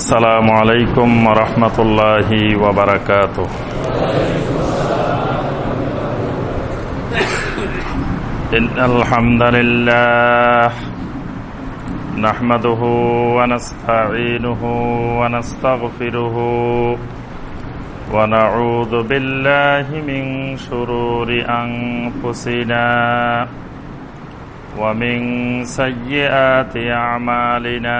السلام عليكم ورحمة الله وبركاته إن الحمد لله نحمده ونستعينه ونستغفره ونعوذ بالله من شرور أنفسنا ومن سيئات أعمالنا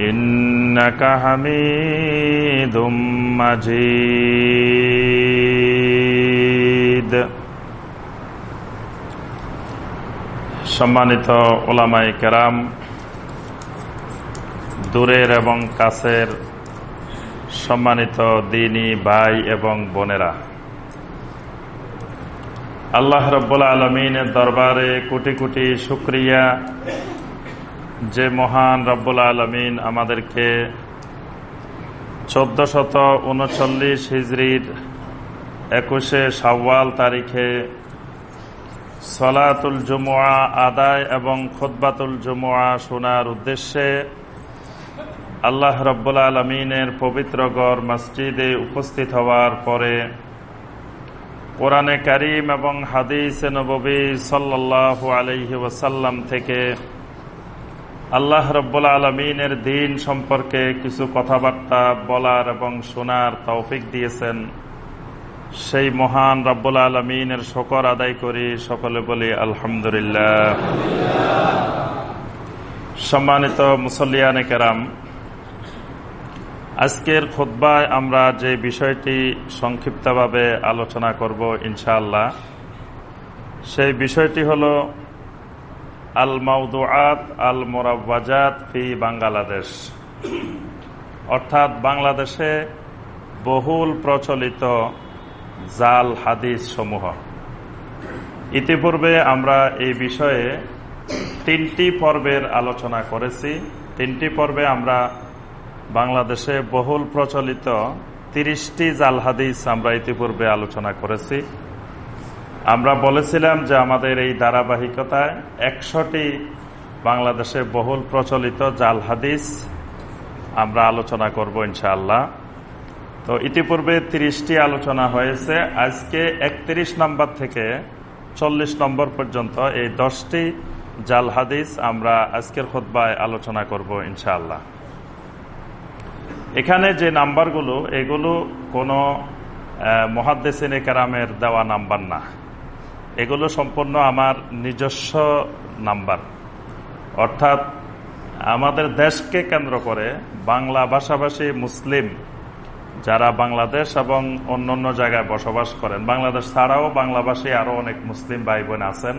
إنك حميد مجيد সম্মানিত ওলামাই কেরাম দূরের এবং কাছের সম্মানিত দিনী ভাই এবং বোনেরা আল্লাহ রব্বুল আলমিনের দরবারে কোটি কোটি শুক্রিয়া যে মহান রব্বুল আলমিন আমাদেরকে চোদ্দ শত উনচল্লিশ হিজড়ির একুশে সাওয়াল তারিখে সলাতুল জুমুয়া আদায় এবং খোদবাতুল জুমুয়া শোনার উদ্দেশ্যে আল্লাহ রব্বুল আলমিনের পবিত্রগড় মসজিদে উপস্থিত হওয়ার পরে কোরআনে করিম এবং হাদিস নবী সাল্লাহ আলহি ওসাল্লাম থেকে আল্লাহ রব্বুল আলমিনের দিন সম্পর্কে কিছু কথাবার্তা বলার এবং শোনার তৌফিক দিয়েছেন। সেই মহান রব্বুল আলমিনের শকর আদায় করি, সকলে বলি আলহামদুলিল্লাহ। সম্মানিত মুসল্লিয়ানে কেরাম, আজকের খোদ্বায় আমরা যে বিষয়টি সংক্ষিপ্তভাবে আলোচনা করব ইনশাআল্লাহ, সেই বিষয়টি হল আল মাউদুআত আল মোরাবাজাত ফি বাংলাদেশ। অর্থাৎ বাংলাদেশে বহুল প্রচলিত জাল হাদিস সমূহ। ইতিপূর্বে আমরা এই বিষয়ে তিনটি পর্বের আলোচনা করেছি। তিনটি পর্বে আমরা বাংলাদেশে বহুল প্রচলিত তিরিশটি জাল হাদিস আমরা ইতিপূর্বে আলোচনা করেছি। আমরা বলেছিলাম যে আমাদের এই ধারাবাহিকতায় একশোটি বাংলাদেশে বহুল প্রচলিত জাল হাদিস আমরা আলোচনা করব ইনশাআল্লাহ। তো ইতিপূর্বে তিরিশটি আলোচনা হয়েছে, আজকে একত্রিশ নম্বর থেকে চল্লিশ নম্বর পর্যন্ত এই দশটি জাল হাদিস আমরা আজকের খোদ্বায় আলোচনা করব ইনশাআল্লাহ। এখানে যে নাম্বারগুলো, এগুলো কোনো মহাদ্দেসিনে কেরামের দেওয়া নাম্বার না। এগুলো সম্পূর্ণ আমার নিজস্ব নাম্বার। অর্থাৎ আমাদের দেশকে কেন্দ্র করে বাংলা ভাষাভাষী মুসলিম যারা বাংলাদেশ এবং অন্য অন্য জায়গায় বসবাস করেন, বাংলাদেশ ছাড়াও বাংলাভাষী আরও অনেক মুসলিম ভাই বোন আছেন,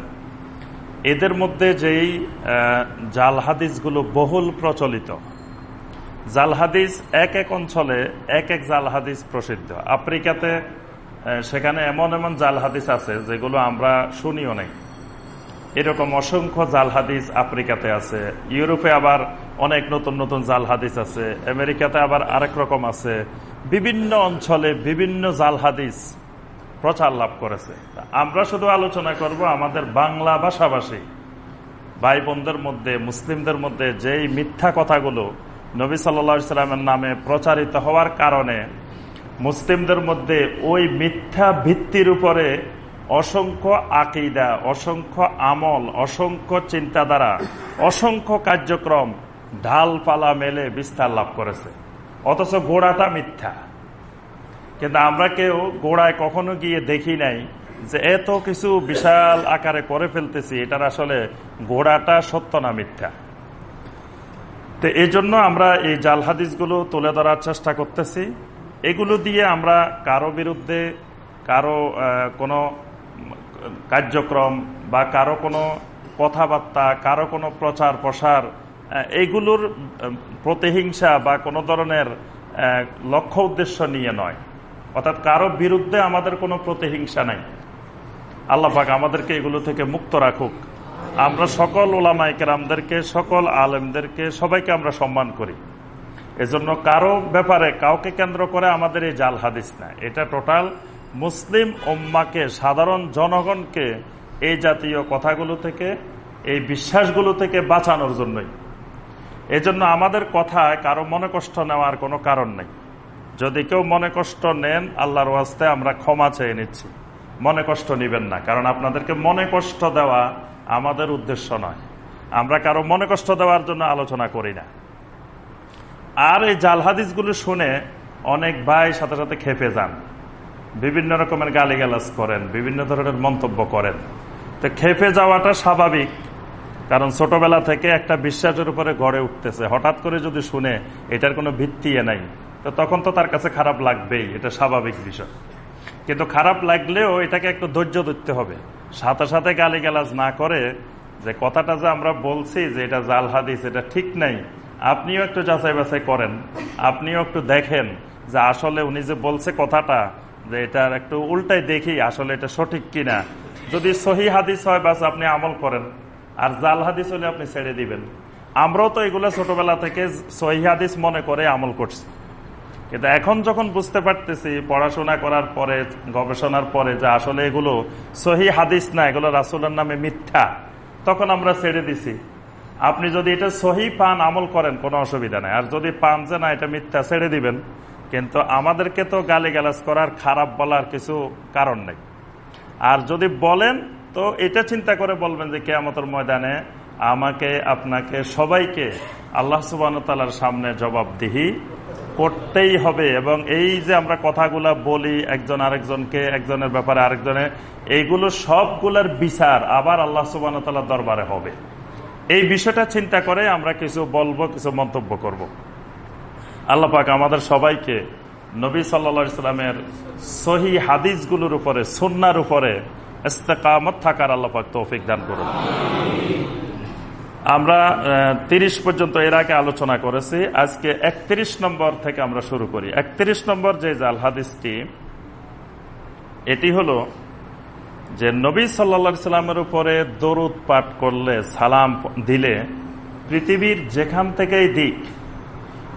এদের মধ্যে যেই জাল হাদিসগুলো বহুল প্রচলিত। জাল হাদিস এক এক অঞ্চলে এক এক জাল হাদিস প্রসিদ্ধ। আফ্রিকাতে সেখানে এমন এমন জাল হাদিস আছে যেগুলো আমরা শুনিও নাই। এরকম অসংখ্য জাল হাদিস আফ্রিকাতে আছে, ইউরোপে আবার অনেক নতুন নতুন জাল হাদিস আছে, আমেরিকাতে আবার আরেক রকম আছে। বিভিন্ন অঞ্চলে বিভিন্ন জাল হাদিস প্রচার লাভ করেছে। আমরা শুধু আলোচনা করব আমাদের বাংলা ভাষাভাষী ভাই বোনদের মধ্যে, মুসলিমদের মধ্যে যেই মিথ্যা কথাগুলো নবী সাল্লা সাল্লামের নামে প্রচারিত হওয়ার কারণে মুসলিমদের মধ্যে ওই মিথ্যা ভিত্তির উপরে অসংখ্য আকিদা, অসংখ্য আমল, অসংখ্য চিন্তাধারা, অসংখ্য কার্যক্রম ঢালপালা মেলে বিস্তার লাভ করেছে। অথচ গোড়াটা মিথ্যা। কিন্তু আমরা কেউ গোড়ায় কখনো গিয়ে দেখি নাই যে এত কিছু বিশাল আকারে করে ফেলতেছি, এটার আসলে গোড়াটা সত্য না মিথ্যা। তো এই জন্য আমরা এই জাল হাদিসগুলো তুলে ধরার চেষ্টা করতেছি। এগুলো দিয়ে আমরা কারও বিরুদ্ধে, কারও কোনো কার্যক্রম বা কারও কোনো কথাবার্তা, কারও কোনো প্রচার প্রসার এইগুলোর প্রতিহিংসা বা কোনো ধরনের লক্ষ্য উদ্দেশ্য নিয়ে নয়। অর্থাৎ কারও বিরুদ্ধে আমাদের কোনো প্রতিহিংসা নাই। আল্লাহাক আমাদেরকে এগুলো থেকে মুক্ত রাখুক। আমরা সকল ওলামাইকেরামদেরকে সকল আলেমদেরকে সবাইকে আমরা সম্মান করি। এজন্য কারও ব্যাপারে কাউকে কেন্দ্র করে আমাদের এই জাল হাদিস না এটা টোটাল মুসলিম ওম্মাকে সাধারণ জনগণকে এই জাতীয় কথাগুলো থেকে, এই বিশ্বাসগুলো থেকে বাঁচানোর জন্যই। এজন্য আমাদের কথায় কারও মনে কষ্ট নেওয়ার কোনো কারণ নেই। যদি কেউ মনে কষ্ট নেন, আল্লাহর ওয়াস্তে আমরা ক্ষমা চেয়ে নিচ্ছি। মনে কষ্ট নিবেন না, কারণ আপনাদেরকে মনে কষ্ট দেওয়া আমাদের উদ্দেশ্য নয়। আমরা কারও মনে কষ্ট দেওয়ার জন্য আলোচনা করি না। আর এই জাল হাদিসগুলো শুনে অনেক ভাই সাথে সাথে খেপে যান। বিভিন্ন রকমের গালিগালাজ করেন, বিভিন্ন ধরনের মন্তব্য করেন। তো খেপে যাওয়াটা স্বাভাবিক, কারণ ছোটবেলা থেকে একটা বিশ্বাসের উপরে গড়ে উঠতেছে। হঠাৎ করে যদি শুনে এটার কোনো ভিত্তি নাই, তো তখন তো তার কাছে খারাপ লাগবেই, এটা স্বাভাবিক বিষয়। কিন্তু খারাপ লাগলেও এটাকে একটু ধৈর্য ধরতে হবে। সাথে সাথে গালিগালাজ না করে যে কথাটা যে আমরা বলছি যে এটা জাল হাদিস, এটা ঠিক নাই আপনিও একটু যাচাই বাছাই করেন। আপনিও একটু দেখেন যে আসলে উনি যে বলছে কথাটা, যে এটার একটু উল্টাই দেখি আসলে এটা সঠিক কিনা। যদি সহি হাদিস হয়, বাস আপনি আমল করেন। আর জাল হাদিস হলে আপনি ছেড়ে দিবেন। আমরাও তো এগুলো ছোটবেলা থেকে সহি হাদিস মনে করে আমল করছি। কিন্তু এখন যখন বুঝতে পারতেছি, পড়াশোনা করার পরে, গবেষণার পরে যে আসলে এগুলো সহি হাদিস না, এগুলো রাসুলের নামে মিথ্যা, তখন আমরা ছেড়ে দিছি। আপনি যদি এটা সহি পান আমল করেন, কোনো অসুবিধা নাই। আর যদি পান যে না, এটা মিথ্যা, ছেড়ে দিবেন। কিন্তু আমাদেরকে তো গালি গালাজ করার খারাপ বলার কিছু কারণ নেই। আর যদি বলেন, তো এটা চিন্তা করে বলবেন যে কেয়ামতর ময়দানে আমাকে, আপনাকে সবাইকে আল্লাহ সুবাহতালার সামনে জবাবদিহি করতেই হবে। এবং এই যে আমরা কথাগুলা বলি, একজন আরেকজনকে, একজনের ব্যাপারে আরেকজনের এইগুলো সবগুলোর বিচার আবার আল্লাহ সুবাহতালার দরবারে হবে। এই বিষয়টা চিন্তা করে আমরা কিছু বলব, কিছু মন্তব্য করব। আল্লাহ পাক আমাদের সবাইকে নবী সাল্লা সাল্লামের সহি হাদিসগুলোর উপরে সন্ন্যার উপরে ইস্তেকামত থাকার আল্লাহ পাক তৌফিক দান করুন আমরা তিরিশ পর্যন্ত এর আগে আলোচনা করেছি, আজকে একত্রিশ নম্বর থেকে আমরা শুরু করি একত্রিশ নম্বর যে জাল হাদিসটি, এটি হলো যে নবী সাল্লা সাল্লামের উপরে দরুদ পাঠ করলে, সালাম দিলে, পৃথিবীর যেখান থেকেই দিক,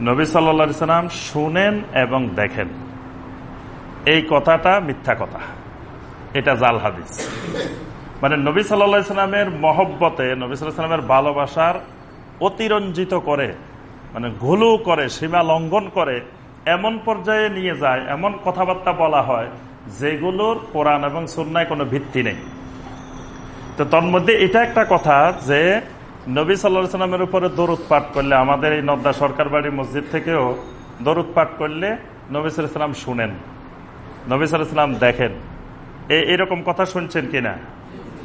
নবী সাল্লা সাল্লাম শুনেন এবং দেখেন। এই কথাটা মিথ্যা কথা। এটা জাল হাদিস। মানে নবী সাল্লা সাল্লামের মহব্বতে, নবী সাল্লাহ সাল্লামের ভালোবাসার অতিরঞ্জিত করে মানে ঘুলু করে, সীমা লঙ্ঘন করে, এমন পর্যায়ে নিয়ে যায়, এমন কথাবার্তা বলা হয় যেগুলোর কোরআন এবং সুন্নায় কোনো ভিত্তি নেই। তো তোর মধ্যে এটা একটা কথা যে নবী সাল্লা সাল্লামের উপরে দরুদ পাঠ করলে, আমাদের এই নদ্দা সরকার বাড়ি মসজিদ থেকেও দরুদ পাঠ করলে নবী সাল্লাম শুনেন, নবী সাল্লাম দেখেন। এরকম কথা শুনছেন কিনা?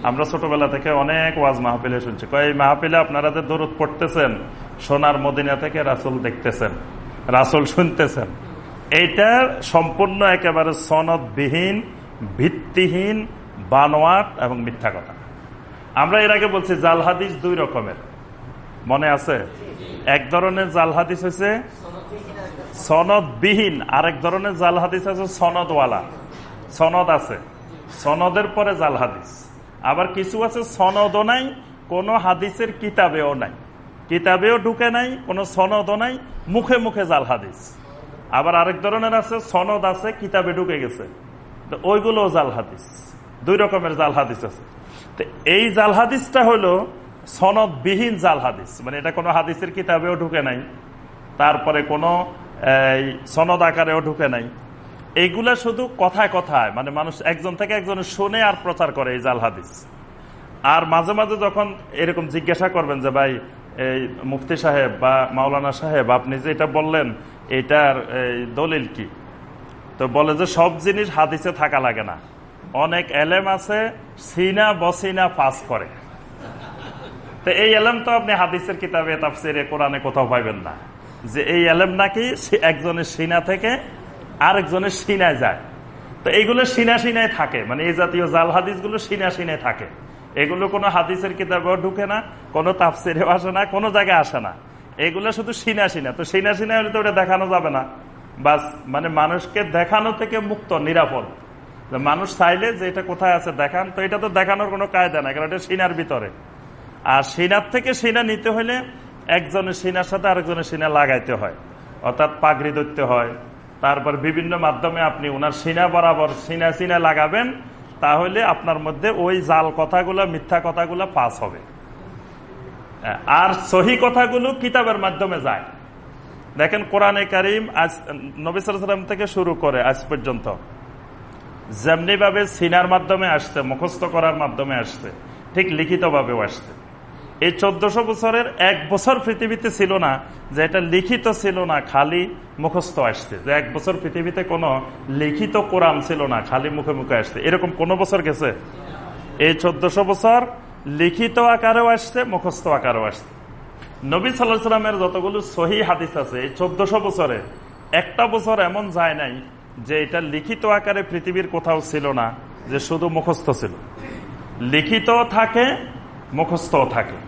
আমরা ছোটবেলা থেকে অনেক ওয়াজ মাহফিলে শুনছি। এই মাহফিলে আপনারা যে দরুদ পড়তেছেন, সোনার মদিনা থেকে রাসুল দেখতেছেন, রাসুল শুনতেছেন। এইটা সম্পূর্ণ একেবারে সনদবিহীন, ভিত্তিহীন, বানোয়াট এবং মিথ্যা কথা। আমরা এর আগে বলছি জাল হাদিস দুই রকমের। মনে আছে? এক ধরনের জাল হাদিস হয়েছে সনদবিহীন, আরেক ধরনের জাল হাদিস আছে সনদওয়ালা। সনদ আছে। সনদের পরে জাল হাদিস। আবার কিছু আছে সনদও নাই, কোনো হাদিসের কিতাবেও নাই। কিতাবেও ঢুকে নাই, কোনো সনদও নাই, মুখে মুখে জাল হাদিস। আবার আরেক ধরনের আছে, সনদ আছে, কিতাবে ঢুকে গেছে। ওইগুলো জাল হাদিস। দুই রকমের জাল হাদিস আছে। তো এই জাল হাদিসটা হলো সনদবিহীন জাল হাদিস। মানে এটা কোনো হাদিসের কিতাবেও ঢুকে নাই, তারপরে কোনো সনদ আকারেও ঢুকে নাই। এইগুলা শুধু কথায় কথায় মানে মানুষ একজন থেকে একজন শুনে আর প্রচার করে এই জাল হাদিস। আর মাঝে মাঝে যখন এরকম জিজ্ঞাসা করবেন যে, ভাই, এই মুফতি সাহেব বা মাওলানা সাহেব, আপনি যে এটা বললেন এটার দলিল কি? তো বলে যে সব জিনিস হাদিসে থাকা লাগে না। অনেক এলেম আছে, সিনা বসিনা পাস করে। তো এই এলেম তো আপনি হাদিসের কিতাবে, তাফসিরে, কোরআনে কোথাও পাইবেন না। যে এই এলেম নাকি একজনের সিনা থেকে আরেকজনের সিনায় যায়। তো এইগুলো সিনা সিনায় থাকে। মানে এই জাতীয় জাল হাদিসগুলো সিনা সিনায় থাকে। এগুলো কোনো হাদিসের কিতাবেও ঢুকে না, কোনো তাফসিরেও আসে না, কোনো জায়গায় আসে না। এগুলো শুধু সিনা সিনা। তো সিনা সিনা হলে তো ওটা দেখানো যাবে না। বাস মানে মানুষকে দেখানো থেকে মুক্ত, নিরাপদ। মানুষ চাইলে যে এটা কোথায় আছে দেখান, তো এটা তো দেখানোর কোনো কায়দা নাই, কারণ এটা সিনার ভিতরে। আর সিনার থেকে সিনা নিতে হলে একজনের সিনার সাথে আরেকজনের সিনা লাগাইতে হয়। অর্থাৎ পাগড়ি ধরতে হয়। তারপর বিভিন্ন মাধ্যমে আপনি ওনার সিনা বরাবর সিনা সিনা লাগাবেন, তাহলে আপনার মধ্যে ওই জাল কথাগুলো, মিথ্যা কথাগুলো পাস হবে। আর সহি কথাগুলো কিতাবের মাধ্যমে যায়। দেখেন কোরআনে কারিম আজ নবিসাম থেকে শুরু করে আজ পর্যন্ত। যেমনি ভাবে সিনার মাধ্যমে আসছে, মুখস্থ করার মাধ্যমে আসছে, ঠিক লিখিতভাবেও আসছে। এই চোদ্দশো বছরের এক বছর পৃথিবীতে ছিল না যে এটা লিখিত ছিল না, খালি মুখস্থ আসছে। যে এক বছর পৃথিবীতে কোনো লিখিত কোরআন ছিল না, খালি মুখে মুখে আসছে। এরকম কোন বছর গেছে? এই চোদ্দশো বছর লিখিত আকারেও আসছে, মুখস্থ আকারেও আসছে। নবী সাল্লাহ সাল্লামের যতগুলো সহি হাদিস আছে, এই চোদ্দশো বছরে একটা বছর এমন যায় নাই যে এটা লিখিত আকারে পৃথিবীর কোথাও ছিল না, যে শুধু মুখস্থ ছিল। লিখিত থাকে, মুখস্থ থাকে।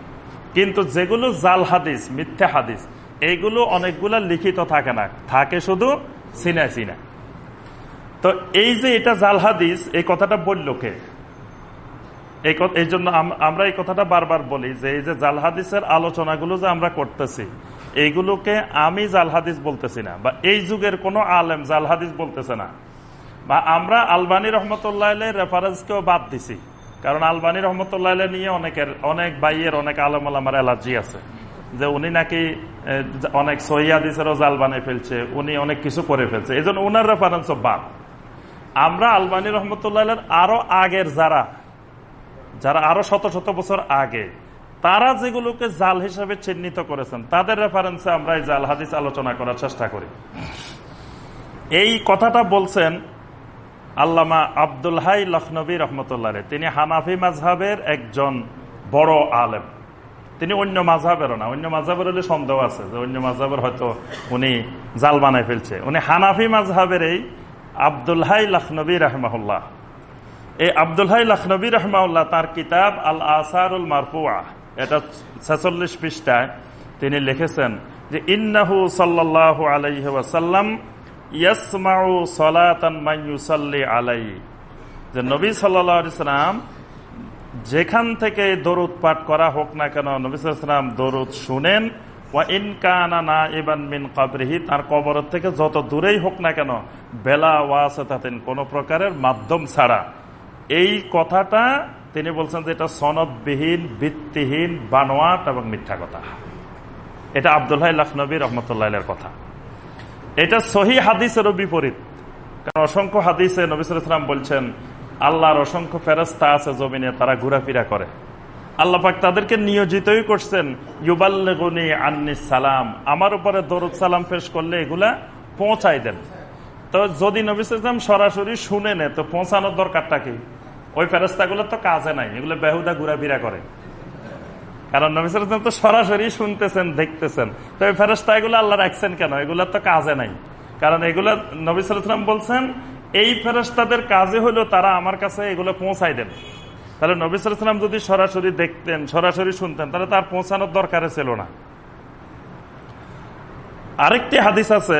কিন্তু যেগুলো জাল হাদিস, মিথ্যা হাদিস এইগুলো অনেকগুলা লিখিত থাকে না। থাকে শুধু সিনা সিনা তো এই যে এটা জাল হাদিস, এই কথাটা বলল কে? এই জন্য আমরা এই কথাটা বারবার বলি যে এই যে জাল হাদিসের আলোচনাগুলো যে আমরা করতেছি, এইগুলোকে আমি জাল হাদিস বলতেছি না, বা এই যুগের কোনো আলেম জাল হাদিস বলতেছে না। বা আমরা আলবানী রহমতুল্লাহ রেফারেন্সকেও বাদ দিছি, কারণ আলবানী রহমতুল্লাহ নিয়ে অনেকের অনেক বাইয়ের, অনেক আলম আলামার অ্যালার্জি আছে, যে উনি নাকি অনেক সহিয়াদিসেরও জাল বানিয়ে ফেলছে, উনি অনেক কিছু করে ফেলছে, এই জন্য উনার রেফারেন্সও বাদ। আমরা আলবানী রহমতুল্লাহ আরও আগের যারা যারা আরও শত শত বছর আগে, তারা যেগুলোকে জাল হিসাবে চিহ্নিত করেছেন, তাদের রেফারেন্সে আমরা এই জাল হাদিস আলোচনা করার চেষ্টা করি। এই কথাটা বলছেন আল্লামা আব্দুল হাই লখনবী রহমতুল্লাহ তিনি হানাফি মাঝহের একজন বড় আলেম। তিনি অন্য মাঝহেরও না, অন্য মাঝহের হলে সন্দেহ আছে যে অন্য মাঝহের হয়তো উনি জাল বানায় ফেলছে। উনি হানাফি মাঝহের এই আব্দুল হাই লখনবী রহমাউল্লাহ এই আব্দুল হাই লখনবী রহমাউল্লাহ তার কিতাব আল আসারুল মারফুয়া এটা ছেচল্লিশ পৃষ্ঠায় তিনি লিখেছেন যে, ইন্নাহু সাল্লাহ আলাইহি ওয়াসাল্লাম ইয়াসমাউ সলাতান আলাই যে নবী সাল্লাম যেখান থেকে দরুদ পাঠ করা হোক না কেন, নবী সাল্লাম দরুদ শুনেন তার কবর থেকে যত দূরেই হোক না কেন, বেলা ওয়াসেন কোন প্রকারের মাধ্যম ছাড়া। এই কথাটা তিনি বলছেন যে এটা সনদবিহীন, ভিত্তিহীন, বানোয়াট এবং মিথ্যা কথা। এটা আবদুল্লাহ লখনবী রহমতুল্লাহ কথা। এটা সহি হাদিসেরও বিপরীত। কারণ অসংখ্য হাদিসে নবিসাম বলছেন, আল্লাহর অসংখ্য ফেরস্তা আছে জমিনে, তারা ঘোরাফেরা করে। আল্লাপাক তাদেরকে নিয়োজিতই করছেন, ইউবাল্লেগুনি আন্নি সালাম, আমার উপরে দরুদ সালাম পেশ করলে এগুলা পৌঁছাই দেন। তো যদি নবিসাম সরাসরি শুনে নে তো পৌঁছানোর দরকারটা কি? ওই ফেরস্তাগুলো তো কাজে নাই, এগুলো বেহুদা ঘোরাফেরা করে। কারণ নবিসাম তো সরাসরি শুনতেছেন, দেখতেছেন। তো ওই ফেরস্তা এগুলো আল্লাহ রাখছেন কেন? এগুলো তো কাজে নাই। কারণ এগুলো নবিসাম বলছেন, এই ফেরস্তাদের কাজে হলো তারা আমার কাছে এগুলো পৌঁছাই দেন। তাহলে নবিসাম যদি সরাসরি দেখতেন, সরাসরি শুনতেন, তাহলে তার পৌঁছানোর দরকার ছিল না। আরেকটি হাদিস আছে,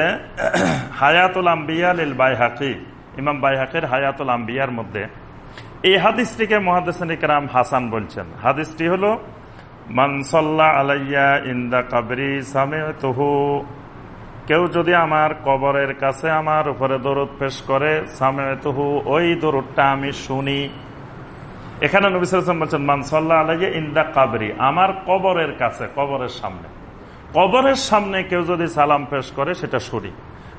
হায়াতুল আম্বিয়া লিল বাই হাকি ইমাম বাই হাকির হায়াতুল আম্বিয়ার মধ্যে। এই হাদিসটিকে মহাদেসান হাসান বলছেন। হাদিসটি হল মানসল্লা আলাইয়া ইন্দা কাবরি সামে তহু কেউ যদি আমার কবরের কাছে আমার উপরে দরদ পেশ করে সামে তহু ওই দরদটা আমি শুনি। এখানে নবিসাম বলছেন মানসল্লা আলাইয়া ইন্দা কাবরি, আমার কবরের কাছে, কবরের সামনে। কবরের সামনে কেউ যদি সালাম পেশ করে, সেটা শুনি।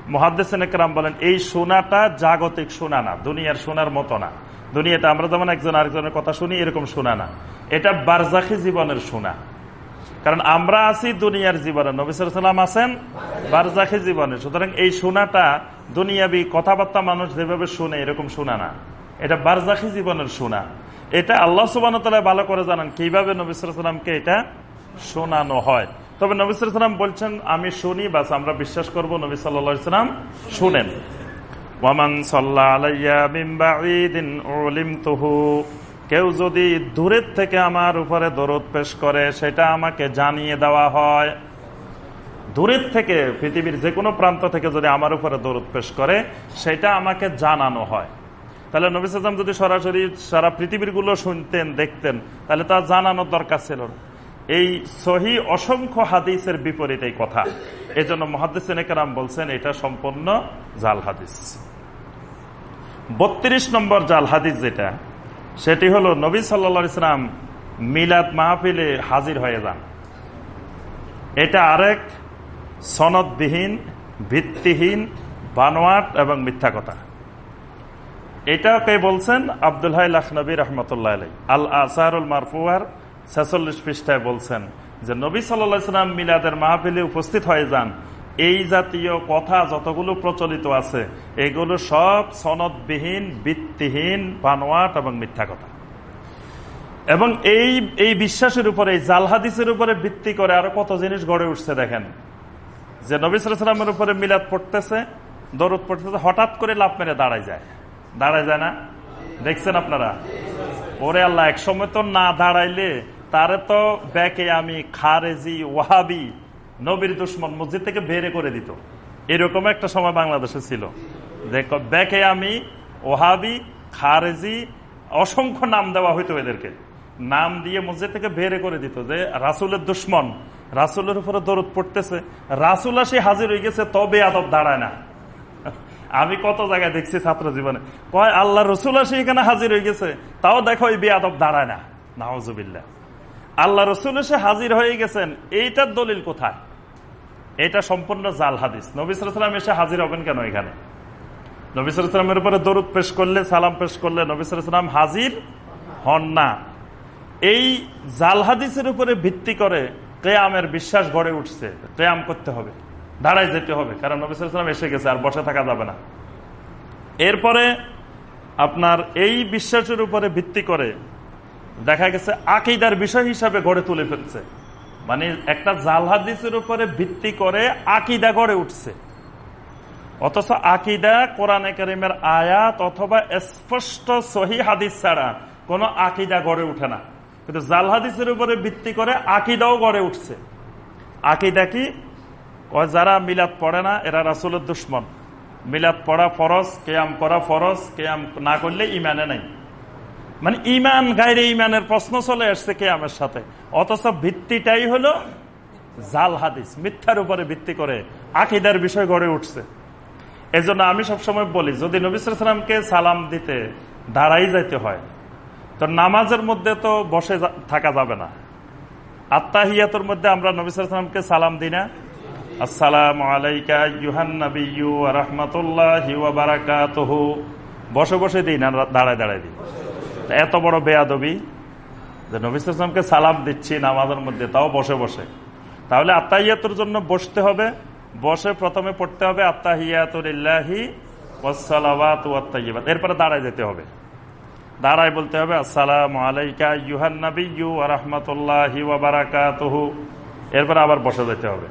মহাদ্দেসেন বলেন, এই শোনাটা জাগতিক শোনা না, দুনিয়ার শোনার মতো না। দুনিয়াতে আমরা যেমন একজন আরেকজনের কথা শুনি, এরকম শোনা না। এটা বারজাখি জীবনের শোনা। কারণ আমরা আছি দুনিয়ার জীবনে। নবিসাম আছেন বারজাখি জীবনে। সুতরাং এই শোনাটা দুনিয়াবি কথাবার্তা মানুষ যেভাবে শুনে, এরকম শোনা না। এটা বারজাখি জীবনের শোনা। এটা আল্লাহ সুবান ভালো করে জানান কীভাবে নবিসামকে এটা শোনানো হয়। তবে নবিসাম বলছেন, আমি শুনি, বাস আমরা বিশ্বাস করব নবী সাল্লাম শুনেন। ওয়ামান সাল্লাহ আলাইয়া বিম্বাঈদিন ওলিম কেউ যদি দূরের থেকে আমার উপরে দরদ পেশ করে, সেটা আমাকে জানিয়ে দেওয়া হয়। দূরের থেকে, পৃথিবীর যে কোনো প্রান্ত থেকে যদি আমার উপরে দরদ পেশ করে, সেটা আমাকে জানানো হয়। তাহলে নবী সালাম যদি সরাসরি সারা পৃথিবীরগুলো শুনতেন, দেখতেন, তাহলে তা জানানোর দরকার ছিল এই সহি অসংখ্য হাদিসের বিপরীত এই কথা। এই জন্য মহাদিসাম বলছেন, এটা সম্পূর্ণ জাল হাদিস। বত্রিশ নম্বর জাল হাদিস যেটা, সেটি হলো নবী সাল্লা ইসলাম মিলাদ মাহফিলে হাজির হয়ে যান। এটা আরেক সনদবিহীন, ভিত্তিহীন, বানোয়াট এবং মিথ্যা কথা। এটা কে বলছেন আব্দুল হাই লখনবী রহমতুল্লাহ আলাই আল আসারুল মারফুয়ার ছেচল্লিশ পৃষ্ঠায় বলছেন যে নবী সাল্লাম মিলাদের মাহফিলে উপস্থিত হয়ে যান। এই জাতীয় কথা যতগুলো প্রচলিত আছে, এগুলো সব সনদবিহীন, ভিত্তিহীন, বানোয়াট এবং মিথ্যা কথা। এবং এই এই বিশ্বাসের উপরে, এই জালহাদিসের উপরে ভিত্তি করে আরও কত জিনিস গড়ে উঠছে দেখেন। যে নবিসামের উপরে মিলাদ পড়তেছে, দরদ পড়তেছে, হঠাৎ করে লাভ মেরে দাঁড়ায় যায়। দাঁড়ায় যায় না? দেখছেন আপনারা? ওরে আল্লাহ এক সময় তো না দাঁড়াইলে তারে তো ব্যাকে আমি খারেজি, ওয়াহাবি নবীর দুশ্মন মসজিদ থেকে বেরে করে দিত। এরকম একটা সময় বাংলাদেশে ছিল। দেখো আমি ওহাবি, খারেজি, অসংখ্য নাম দেওয়া হইতো এদেরকে। নাম দিয়ে মসজিদ থেকে বেরে করে দিত যে, রাসুলের দুশ্মন, রাসুলের উপরে দরদ পড়তেছে। রাসুল আসি হাজির হয়ে গেছে, তবে আদব দাঁড়ায় না। আমি কত জায়গায় দেখছি ছাত্র জীবনে। কয়, আল্লাহ রসুল আসি এখানে হাজির হয়ে গেছে, তাও দেখো এই বেয়াদব দাঁড়ায় না। নাওজুবিল্লা আল্লাহ রসুল এসে হাজির হয়ে গেছেন, এইটার দলিল কোথায়? এটা সম্পূর্ণ জাল হাদিস। নবিসাম এসে হাজির হবেন কেন এখানে? নবিসামের উপরে দরুদ পেশ করলে, সালাম পেশ করলে নবিসাম হাজির হন না। এই জাল হাদিসের উপরে ভিত্তি করে কেয়ামের বিশ্বাস গড়ে উঠছে, কেয়াম করতে হবে, দাঁড়ায় যেতে হবে, কারণ নবিসাম এসে গেছে আর বসে থাকা যাবে না। এরপরে আপনার এই বিশ্বাসের উপরে ভিত্তি করে দেখা গেছে আকিদার বিষয় হিসাবে গড়ে তুলে ফেলছে। মানে একটা জাল হাদিসের উপরে ভিত্তি করে আকিদা গড়ে উঠছে। অথচ আকিদা কোরআনে করিমের আয়াত অথবা স্পষ্ট সহি হাদিস ছাড়া কোনো আকিদা গড়ে উঠে না। কিন্তু জাল হাদিসের উপরে ভিত্তি করে আকিদাও গড়ে উঠছে। আকিদা কি? যারা মিলাদ পড়ে না, এরা রাসুলের দুশ্মন। মিলাদ পড়া ফরজ, কেয়াম করা ফরজ, কেয়াম না করলে ইমানে নাই। মানে ইমান গাইরে ইমানের প্রশ্ন চলে আসছে কে আমার সাথে। অথচ ভিত্তিটাই হলো জাল হাদিস, মিথ্যার উপরে ভিত্তি করে আকিদার বিষয় গড়ে উঠছে। এজন্য আমি সবসময় বলি, যদি নবিসামকে সালাম দিতে দাঁড়াই যাইতে হয়, তো নামাজের মধ্যে তো বসে থাকা যাবে না। আত্মাহিয়াতের মধ্যে আমরা নবিসামকে সালাম দিই না। আসসালাম আলাইকা ইউহান নবী রহমতুল্লাহ বসে বসে দিই না, দাঁড়ায় দাঁড়ায় দিই। এত বড় বেয়াদবি যে নবিসামকে সালাম দিচ্ছি নামাজের মধ্যে, তাও বসে বসে। তাহলে আত্মাহিয়াতের জন্য বসতে হবে, বসে প্রথমে পড়তে হবে আত্মাহিয়াতুল্লাহি এরপরে দাঁড়ায় যেতে হবে। দাঁড়ায় বলতে হবে, আসসালাম আলাইকা ইউহান নবী রহমতুল্লাহ বারাকাতহু। এরপরে আবার বসে যেতে হবে।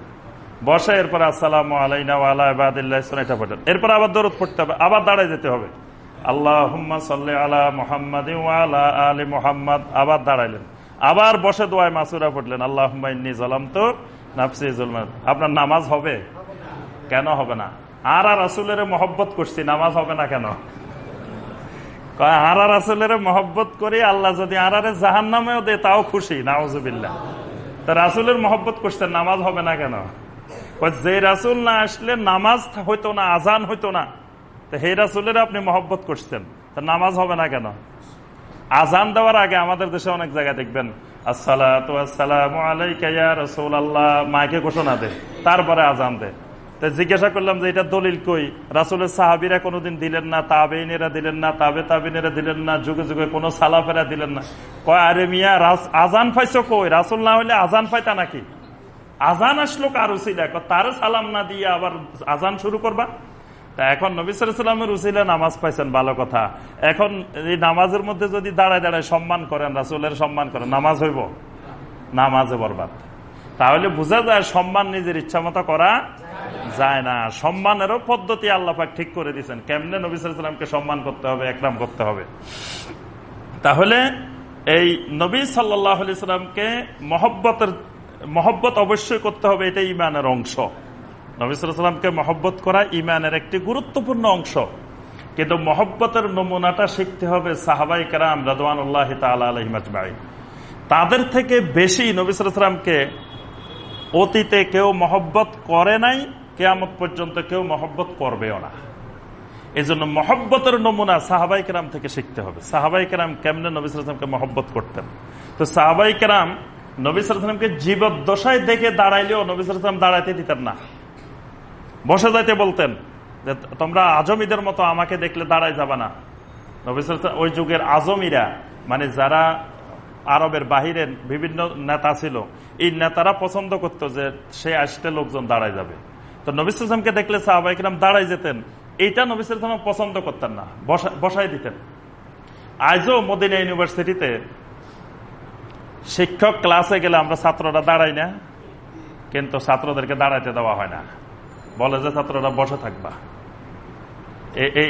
বসে এরপরে, আসসালাম আলাইনা এটা পড়তেন এরপরে আবার দরদ পড়তে হবে। আবার দাঁড়ায় যেতে হবে। আল্লাহ সাল্লি আলা মোহাম্মদ আলী মোহাম্মদ। আবার দাঁড়াইলেন। আবার বসে দোয়ায় মাসুরা পড়লেন। আল্লাহ জালাম তো নাফসি আপনার নামাজ হবে? কেন হবে না? আর আর আসলের মহব্বত করছি, নামাজ হবে না কেন? আর আর আসলের মহব্বত করি, আল্লাহ যদি আর আরে জাহান নামেও দে তাও খুশি। নাওজুবিল্লা তা রাসুলের মহব্বত করছেন, নামাজ হবে না কেন? যে রাসুল না আসলে নামাজ হইতো না আজান হইতো না তো হে রাসুলের আপনি মহব্বত করছেন, তা নামাজ হবে না কেন? আজান দেওয়ার আগে আমাদের দেশে অনেক জায়গায় দেখবেন মাকে ঘোষণা দে তারপরে আজান দে জিজ্ঞাসা করলাম যে এটা দলিল কই? রাসুলের সাহাবিরা কোনোদিন দিলেন না তাবেইনেরা দিলেন না, তাবে তাবিনেরা দিলেন না, যুগে যুগে কোনো সালাফেরা দিলেন না। কয়, আরে মিয়া আজান পাইছো কই? রাসুল না হইলে আজান পাইতা নাকি? আজান আসলো কার উচিলা তার সালাম না দিয়ে আবার আজান শুরু করবা? তা এখন নবিসামের উচিলে নামাজ পাইছেন, ভালো কথা। এখন এই নামাজের মধ্যে যদি দাঁড়ায় দাঁড়ায় সম্মান করেন, রাসুলের সম্মান করেন, নামাজ হইব? নামাজে বরবাদ। তাহলে বোঝা যায় সম্মান নিজের ইচ্ছা মতো করা যায় না। সম্মানেরও পদ্ধতি আল্লাপাক ঠিক করে দিচ্ছেন কেমনে নবিসামকে সম্মান করতে হবে, একরাম করতে হবে? তাহলে এই নবী সাল্লাহ সাল্লামকে মহব্বতের, মহব্বত অবশ্যই করতে হবে এটা ইমানের অংশ। নবিসামকে মহব্বত করা ইমানের একটি গুরুত্বপূর্ণ অংশ। কিন্তু মহব্বতের নমুনাটা শিখতে হবে সাহাবাই কারাম রাদওয়ানুল্লাহ তালহিমাজবাই তাদের থেকে বেশি নবিসামকে অতীতে কেউ মহব্বত করে নাই, কেয়ামত পর্যন্ত কেউ মহব্বত করবেও না। এই জন্য মহব্বতের নমুনা সাহাবাই কেরাম থেকে শিখতে হবে। সাহাবাই কেরাম কেমনে নবিসামকে মহব্বত করতেন? তো সাহাবাই কেরাম নবিসামকে জীবদ্দশায় দেখে দাঁড়াইলেও নবিসাম দাঁড়াইতে দিতেন না। বসে যাইতে বলতেন যে, তোমরা আজমিদের মতো আমাকে দেখলে দাঁড়ায় যাবে না। ওই যুগের আজমিরা মানে যারা আরবের বাহিরে বিভিন্ন নেতা ছিল, এই নেতারা পছন্দ করতো যে, সে আসতে লোকজন দাঁড়ায় যাবে। তো নবিসামকে দেখলে সাহাবাইকরাম দাঁড়াই যেতেন। এইটা নবিসাম পছন্দ করতেন না বসাই দিতেন। আজও মদিনা ইউনিভার্সিটিতে শিক্ষক ক্লাসে গেলে আমরা ছাত্ররা দাঁড়াই না, কিন্তু ছাত্রদেরকে দাঁড়াইতে দেওয়া হয় না। বলে যে ছাত্ররা বসে থাকবা।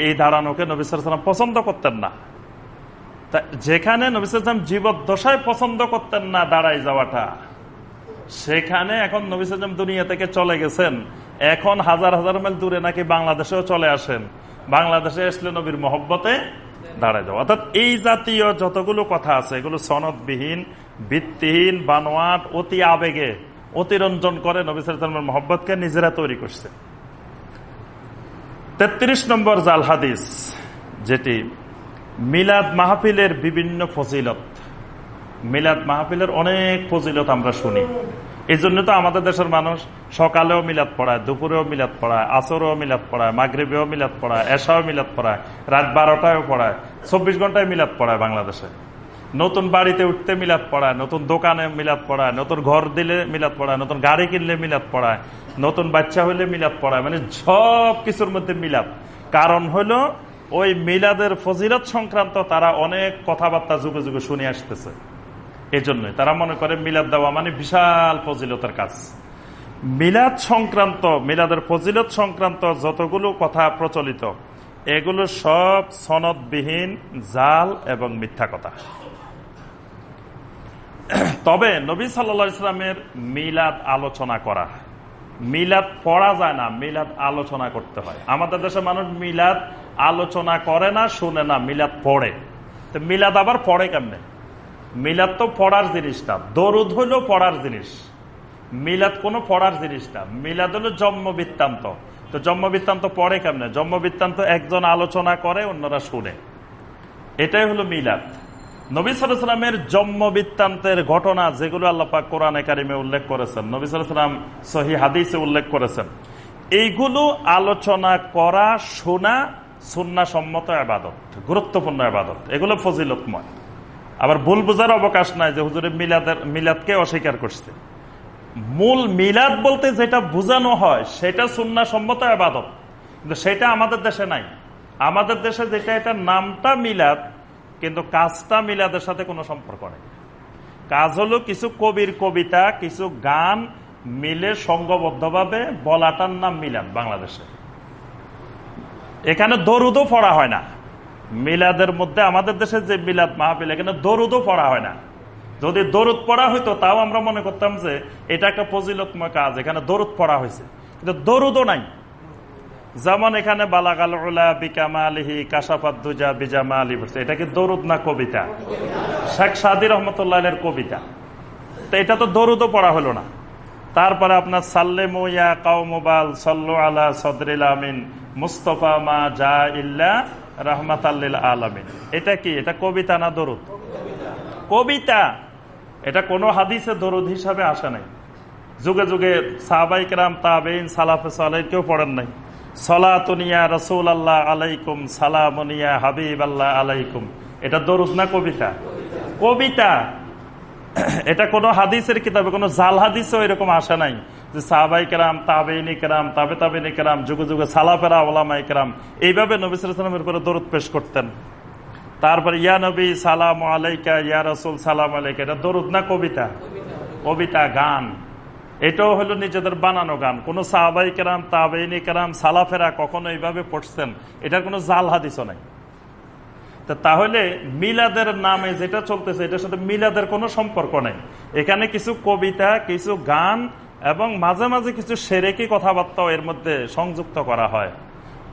এই দাঁড়ানোকে নবিসাম পছন্দ করতেন না। যেখানে নবিসাম জীবদ্দশায় পছন্দ করতেন না দাঁড়াই যাওয়াটা, সেখানে এখন নবিসাম দুনিয়া থেকে চলে গেছেন। এখন হাজার হাজার মাইল দূরে নাকি বাংলাদেশেও চলে আসেন। বাংলাদেশে আসলে নবীর মহব্বতে দাঁড়ায় যাওয়া। অর্থাৎ এই জাতীয় যতগুলো কথা আছে, এগুলো সনদবিহীন, ভিত্তিহীন, বানোয়াট, অতি আবেগে অতিরঞ্জন করে নবী সালামের মহব্বতকে নিজেরা তৈরি করছে। তেত্রিশ নম্বর জাল হাদিস, যেটি মিলাদ মাহফিলের বিভিন্ন ফজিলত। মিলাদ মাহফিলের অনেক ফজিলত আমরা শুনি। এই জন্য তো আমাদের দেশের মানুষ সকালেও মিলাদ পড়ায়, দুপুরেও মিলাদ পড়ায়, আসরেও মিলাদ পড়ায়, মাগরীবেও মিলাদ পড়ায় এসাও মিলাদ পড়ায়, রাত বারোটায়ও পড়ায়, চব্বিশ ঘন্টায় মিলাদ পড়ায় বাংলাদেশে। নতুন বাড়িতে উঠতে মিলাদ পড়ায়, নতুন দোকানে মিলাদ পড়ায়, নতুন ঘর দিলে মিলাদ পড়ায়, নতুন গাড়ি কিনলে মিলাদ পড়ায়, নতুন বাচ্চা হইলে মিলাদ পড়ায় মানে সব কিছুর মধ্যে মিলাদ। কারণ হলো ওই মিলাদের ফজিলত সংক্রান্ত তারা অনেক কথাবার্তা যুগে যুগে শুনে আসতেছে। এই জন্যই তারা মনে করে মিলাদ দেওয়া মানে বিশাল ফজিলতের কাজ। মিলাদ সংক্রান্ত, মিলাদের ফজিলত সংক্রান্ত যতগুলো কথা প্রচলিত, এগুলো সব সনদবিহীন, জাল এবং মিথ্যা কথা। তবে নবী সাল্লা ইসলামের মিলাদ আলোচনা করা মিলাদ পড়া যায় না, মিলাদ আলোচনা করতে হয়। আমাদের দেশে মানুষ মিলাদ আলোচনা করে না, শুনে না, মিলাদ পড়ে। তো মিলাদ আবার পড়ে কেমনে? মিলাদ তো পড়ার জিনিসটা। দরুদ হইল পড়ার জিনিস। মিলাদ কোনো পড়ার জিনিসটা মিলাদ হলো জন্ম বৃত্তান্ত। তো জন্ম বৃত্তান্ত পড়ে কেমনে? জন্ম বৃত্তান্ত একজন আলোচনা করে, অন্যরা শুনে। এটাই হলো মিলাদ। নবী সালামের জন্ম বৃত্তান্তের ঘটনা যেগুলো আল্লাপাক কোরআন একাডেমি উল্লেখ করেছেন, নবী সালাম সহি হাদিসে উল্লেখ করেছেন, এইগুলো আলোচনা করা শোনা সুন্না সম্মত আবাদত, গুরুত্বপূর্ণ আবাদত, এগুলো ফজিলতময়। আবার ভুল বোঝার অবকাশ নাই যে হুজুরের মিলাদের, মিলাদকে অস্বীকার করছে। মূল মিলাদ বলতে যেটা বোঝানো হয় সেটা সুন্না সম্মত আবাদত, কিন্তু সেটা আমাদের দেশে নাই। আমাদের দেশে যেটা, এটা নামটা মিলাদ কিন্তু কাজটা মিলাদের সাথে কোনো সম্পর্ক নেই। কাজ হলো কিছু কবির কবিতা, কিছু গান মিলে সংঘবদ্ধভাবে বলাটার নাম মিলাদ বাংলাদেশে। এখানে দরুদও পড়া হয় না। মিলাদের মধ্যে আমাদের দেশে যে মিলাদ মাহফিল, এখানে দরুদও পড়া হয় না। যদি দরুদ পড়া হইতো, তাও আমরা মনে করতাম যে এটা একটা ফজিলতময় কাজ, এখানে দরুদ পড়া হয়েছে। কিন্তু দরুদও নাই। যেমন এখানে বালাগাল বিকামা আলিহি কাসাফাদুজা বিজামা আলী বলছে এটা কি দরুদ না কবিতা? শেখ সাদি রহমতুল্লাহ কবিতা। তো এটা তো দরুদও পড়া হলো না। তারপরে আপনার সাল্লে মুয়া কাউমোবাল সল্লু আলা সদরিল আমিন, মুস্তফা মা জা ইল্লা রহমাত আলমিন। এটা কি? এটা কবিতা না দরুদ? কবিতা। এটা কোনো হাদিসে দরুদ হিসাবে আসে নাই। যুগে যুগে সাহবাইকরাম তাবেইন সালাফে সালাই কেউ পড়েন নাই। সলাতনিয়া রসুল আল্লাহ আলাইকুম সালামনিয়া হাবিব আল্লাহ আলাইকুম। এটা দরুদ না কবিতা? কবিতা। এটা কোন হাদিসের কিতাবে, কোন জাল হাদিসও এরকম আসে নাই যে সাহাবাই কেরাম, তাবেইনি কেরাম, তাবে তাবেনি কেরাম, যুগে যুগে সালাফেরা ওলামাই কেরাম, এইভাবে নবিসামের উপরে দরুদ পেশ করতেন। তারপর, ইয়া নবী, সালাম আলাইকা, ইয়া রসুল, সালাম আলাইকা, এটা দরুদ না কবিতা? কবিতা, গান। এটাও হলো নিজেদের বানানো গান। কোন সাহাবাই কেরাম, তাবেইনি কেরাম, সালাফেরা কখনো এইভাবে পড়ছেন? এটার কোনো জাল হাদিসও নাই। তাহলে মিলাদের নামে যেটা চলতেছে, এটার সাথে মিলাদের কোনো সম্পর্ক নেই। এখানে কিছু কবিতা, কিছু গান এবং মাঝে মাঝে কিছু সেরেকি কথাবার্তাও এর মধ্যে সংযুক্ত করা হয়।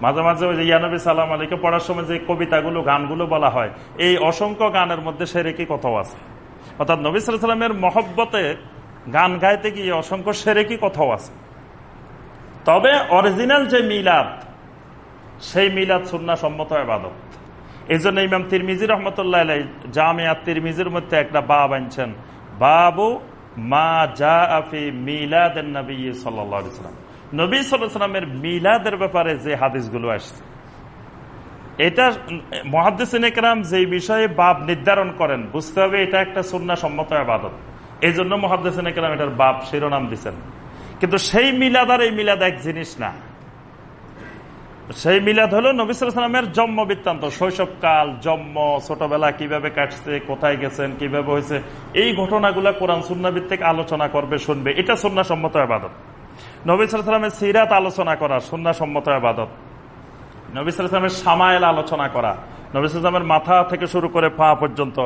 মাঝে মাঝে ওই যে ইয়ানবী সালাম আলীকে পড়ার সময় যে কবিতাগুলো, গানগুলো বলা হয়, এই অসংখ্য গানের মধ্যে সেরেকি কথাও আছে। অর্থাৎ নবী সালামের মহব্বতে গান গাইতে গিয়ে অসংখ্য সেরেকি কথাও আছে। তবে অরিজিনাল যে মিলাদ, সেই মিলাদ সুন্না সম্মত আবাদত এই জন্য ইমাম তিরমিজি রহমতুল্লাহ জামিয়া তিরমিজির মধ্যে একটা বাব আনছেন। বাবু মা জা আফি মিলাদ নবী সাল্লাম। নবী সাল্লামের মিলাদের ব্যাপারে যে হাদিসগুলো আসছে, এটা একরাম যে বিষয়ে বাব নির্ধারণ করেন, বুঝতে হবে এটা একটা সুন্না সম্মত আবাদত এই জন্য মহাদিসিন একরাম এটার বাপ শিরোনাম দিচ্ছেন কিন্তু সেই মিলাদ আর এই মিলাদ এক জিনিস না। সেই মিলাদ হলো নবিসামের জন্ম বৃত্তান্ত, শৈশবকাল, জন্ম, ছোটবেলা, কীভাবে কাটছে, কোথায় গেছেন, কীভাবে হয়েছে, এই ঘটনাগুলা কোরআন সুন্না ভিত্তিক আলোচনা করবে, শুনবে। এটা সুন্না সম্মত আবাদত নবিসামের সিরাত আলোচনা করা সুন্না সম্মত আবাদত নবিসামের সামায়েল আলোচনা করা নবিসামের মাথা থেকে শুরু করে পা পর্যন্ত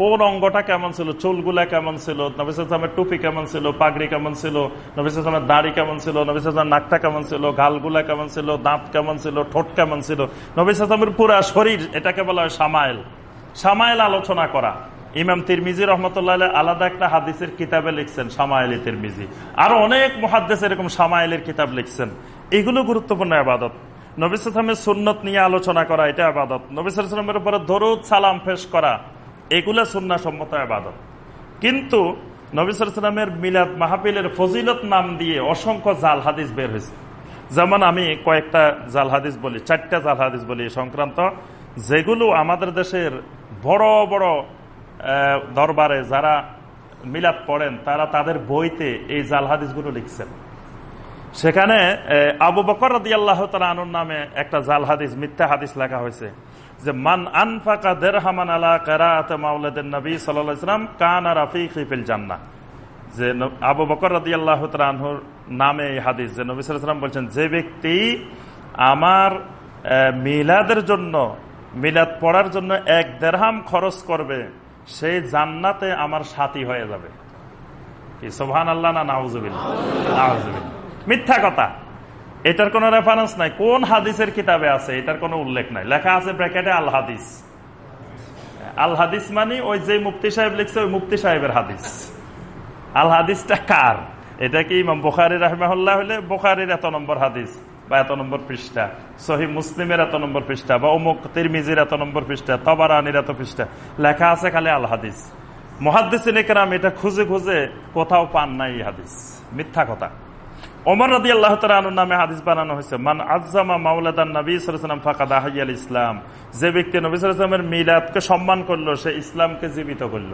কোন অঙ্গটা কেমন ছিল? চুলগুলা কেমন ছিল? নবিসামের টুপি কেমন ছিল? পাগড়ি কেমন ছিল? নবিসামের দাড়ি কেমন ছিল? নবিসামের নাকটা কেমন ছিল? গালগুলা কেমন ছিল? দাঁত কেমন ছিল? ঠোঁট কেমন ছিল? নবিসামের পুরা শরীর এটাকে বলা হয় সামাইল সামাইল আলোচনা করা। ইমাম তিরমিজি রহমতুল্লাহ আলাদা একটা হাদিসের কিতাবে লিখছেন সামাইলি তিরমিজি। আরও অনেক মহাদ্দেশ এরকম সামাইলের কিতাব লিখছেন। এগুলো গুরুত্বপূর্ণ আবাদত। নবিসামের সুন্নত নিয়ে আলোচনা করা, এটা আবাদত। নবিসামের উপরে দরুদ, সালাম ফেস করা এগুলা সুন্না সম্মত আবাদত। কিন্তু নবিসামের মিলাদ মাহাপিলের ফজিলত নাম দিয়ে অসংখ্য জাল হাদিস বের হয়েছে। যেমন আমি কয়েকটা জাল হাদিস বলি, চারটা জাল হাদিস বলি সংক্রান্ত। যেগুলো আমাদের দেশের বড় বড় দরবারে যারা মিলাদ পড়েন, তারা তাদের বইতে এই জাল হাদিসগুলো লিখছেন। সেখানে আবু বকর রদি আল্লাহ তালুর নামে একটা জাল হাদিস, মিথ্যা হাদিস লেখা হয়েছে। যে, মান আনফাকা দেরহামান আলা কেরাত মাউলাদের নবী সাল্লাম কান আর আফিকিফিল জান্না যে আবু বকর রদি আল্লাহ নামে এই হাদিস, যে, নবী সাল্লাম বলছেন, যে ব্যক্তি আমার মিলাদের জন্য, মিলাদ পড়ার জন্য এক দেড়হাম খরচ করবে সেই জান্নাতে আমার সাথী হয়ে যাবে। কি সোহান আল্লাহ না নাউজুবিল নাউজুবিল মিথ্যা কথা। এটার কোনো রেফারেন্স নাই। কোন হাদিসের কিতাবে আছে? এটার কোনো উল্লেখ নাই। লেখা আছে ব্র্যাকেটে আল হাদিস আল হাদিস মানে ওই যে মুফতি সাহেব লিখছে, ওই মুফতি সাহেবের হাদিস। আল হাদিসটা কার? এটা কি ইমাম বোখারি রাহমাহুল্লাহ হলে বোখারির এত নম্বর হাদিস বা এত নম্বর পৃষ্ঠা। সহি মুসলিমের এত নম্বর পৃষ্ঠা বা অমুক তিরমিজির এত নম্বর পৃষ্ঠা, তবারানির এত পৃষ্ঠা। লেখা আছে খালি আল হাদিস মহাদিস এটা খুঁজে খুঁজে কোথাও পান নাই হাদিস। মিথ্যা কথা। ওমর রাদি আল্লাহ তালুর নামে হাদিস বানানো হয়েছে, মান আজামা মাউলাদান নবী সালাম ফাঁকা দাহাইয়াল ইসলাম। যে ব্যক্তি নবী সালামের মিলাদকে সম্মান করল, সে ইসলামকে জীবিত করল।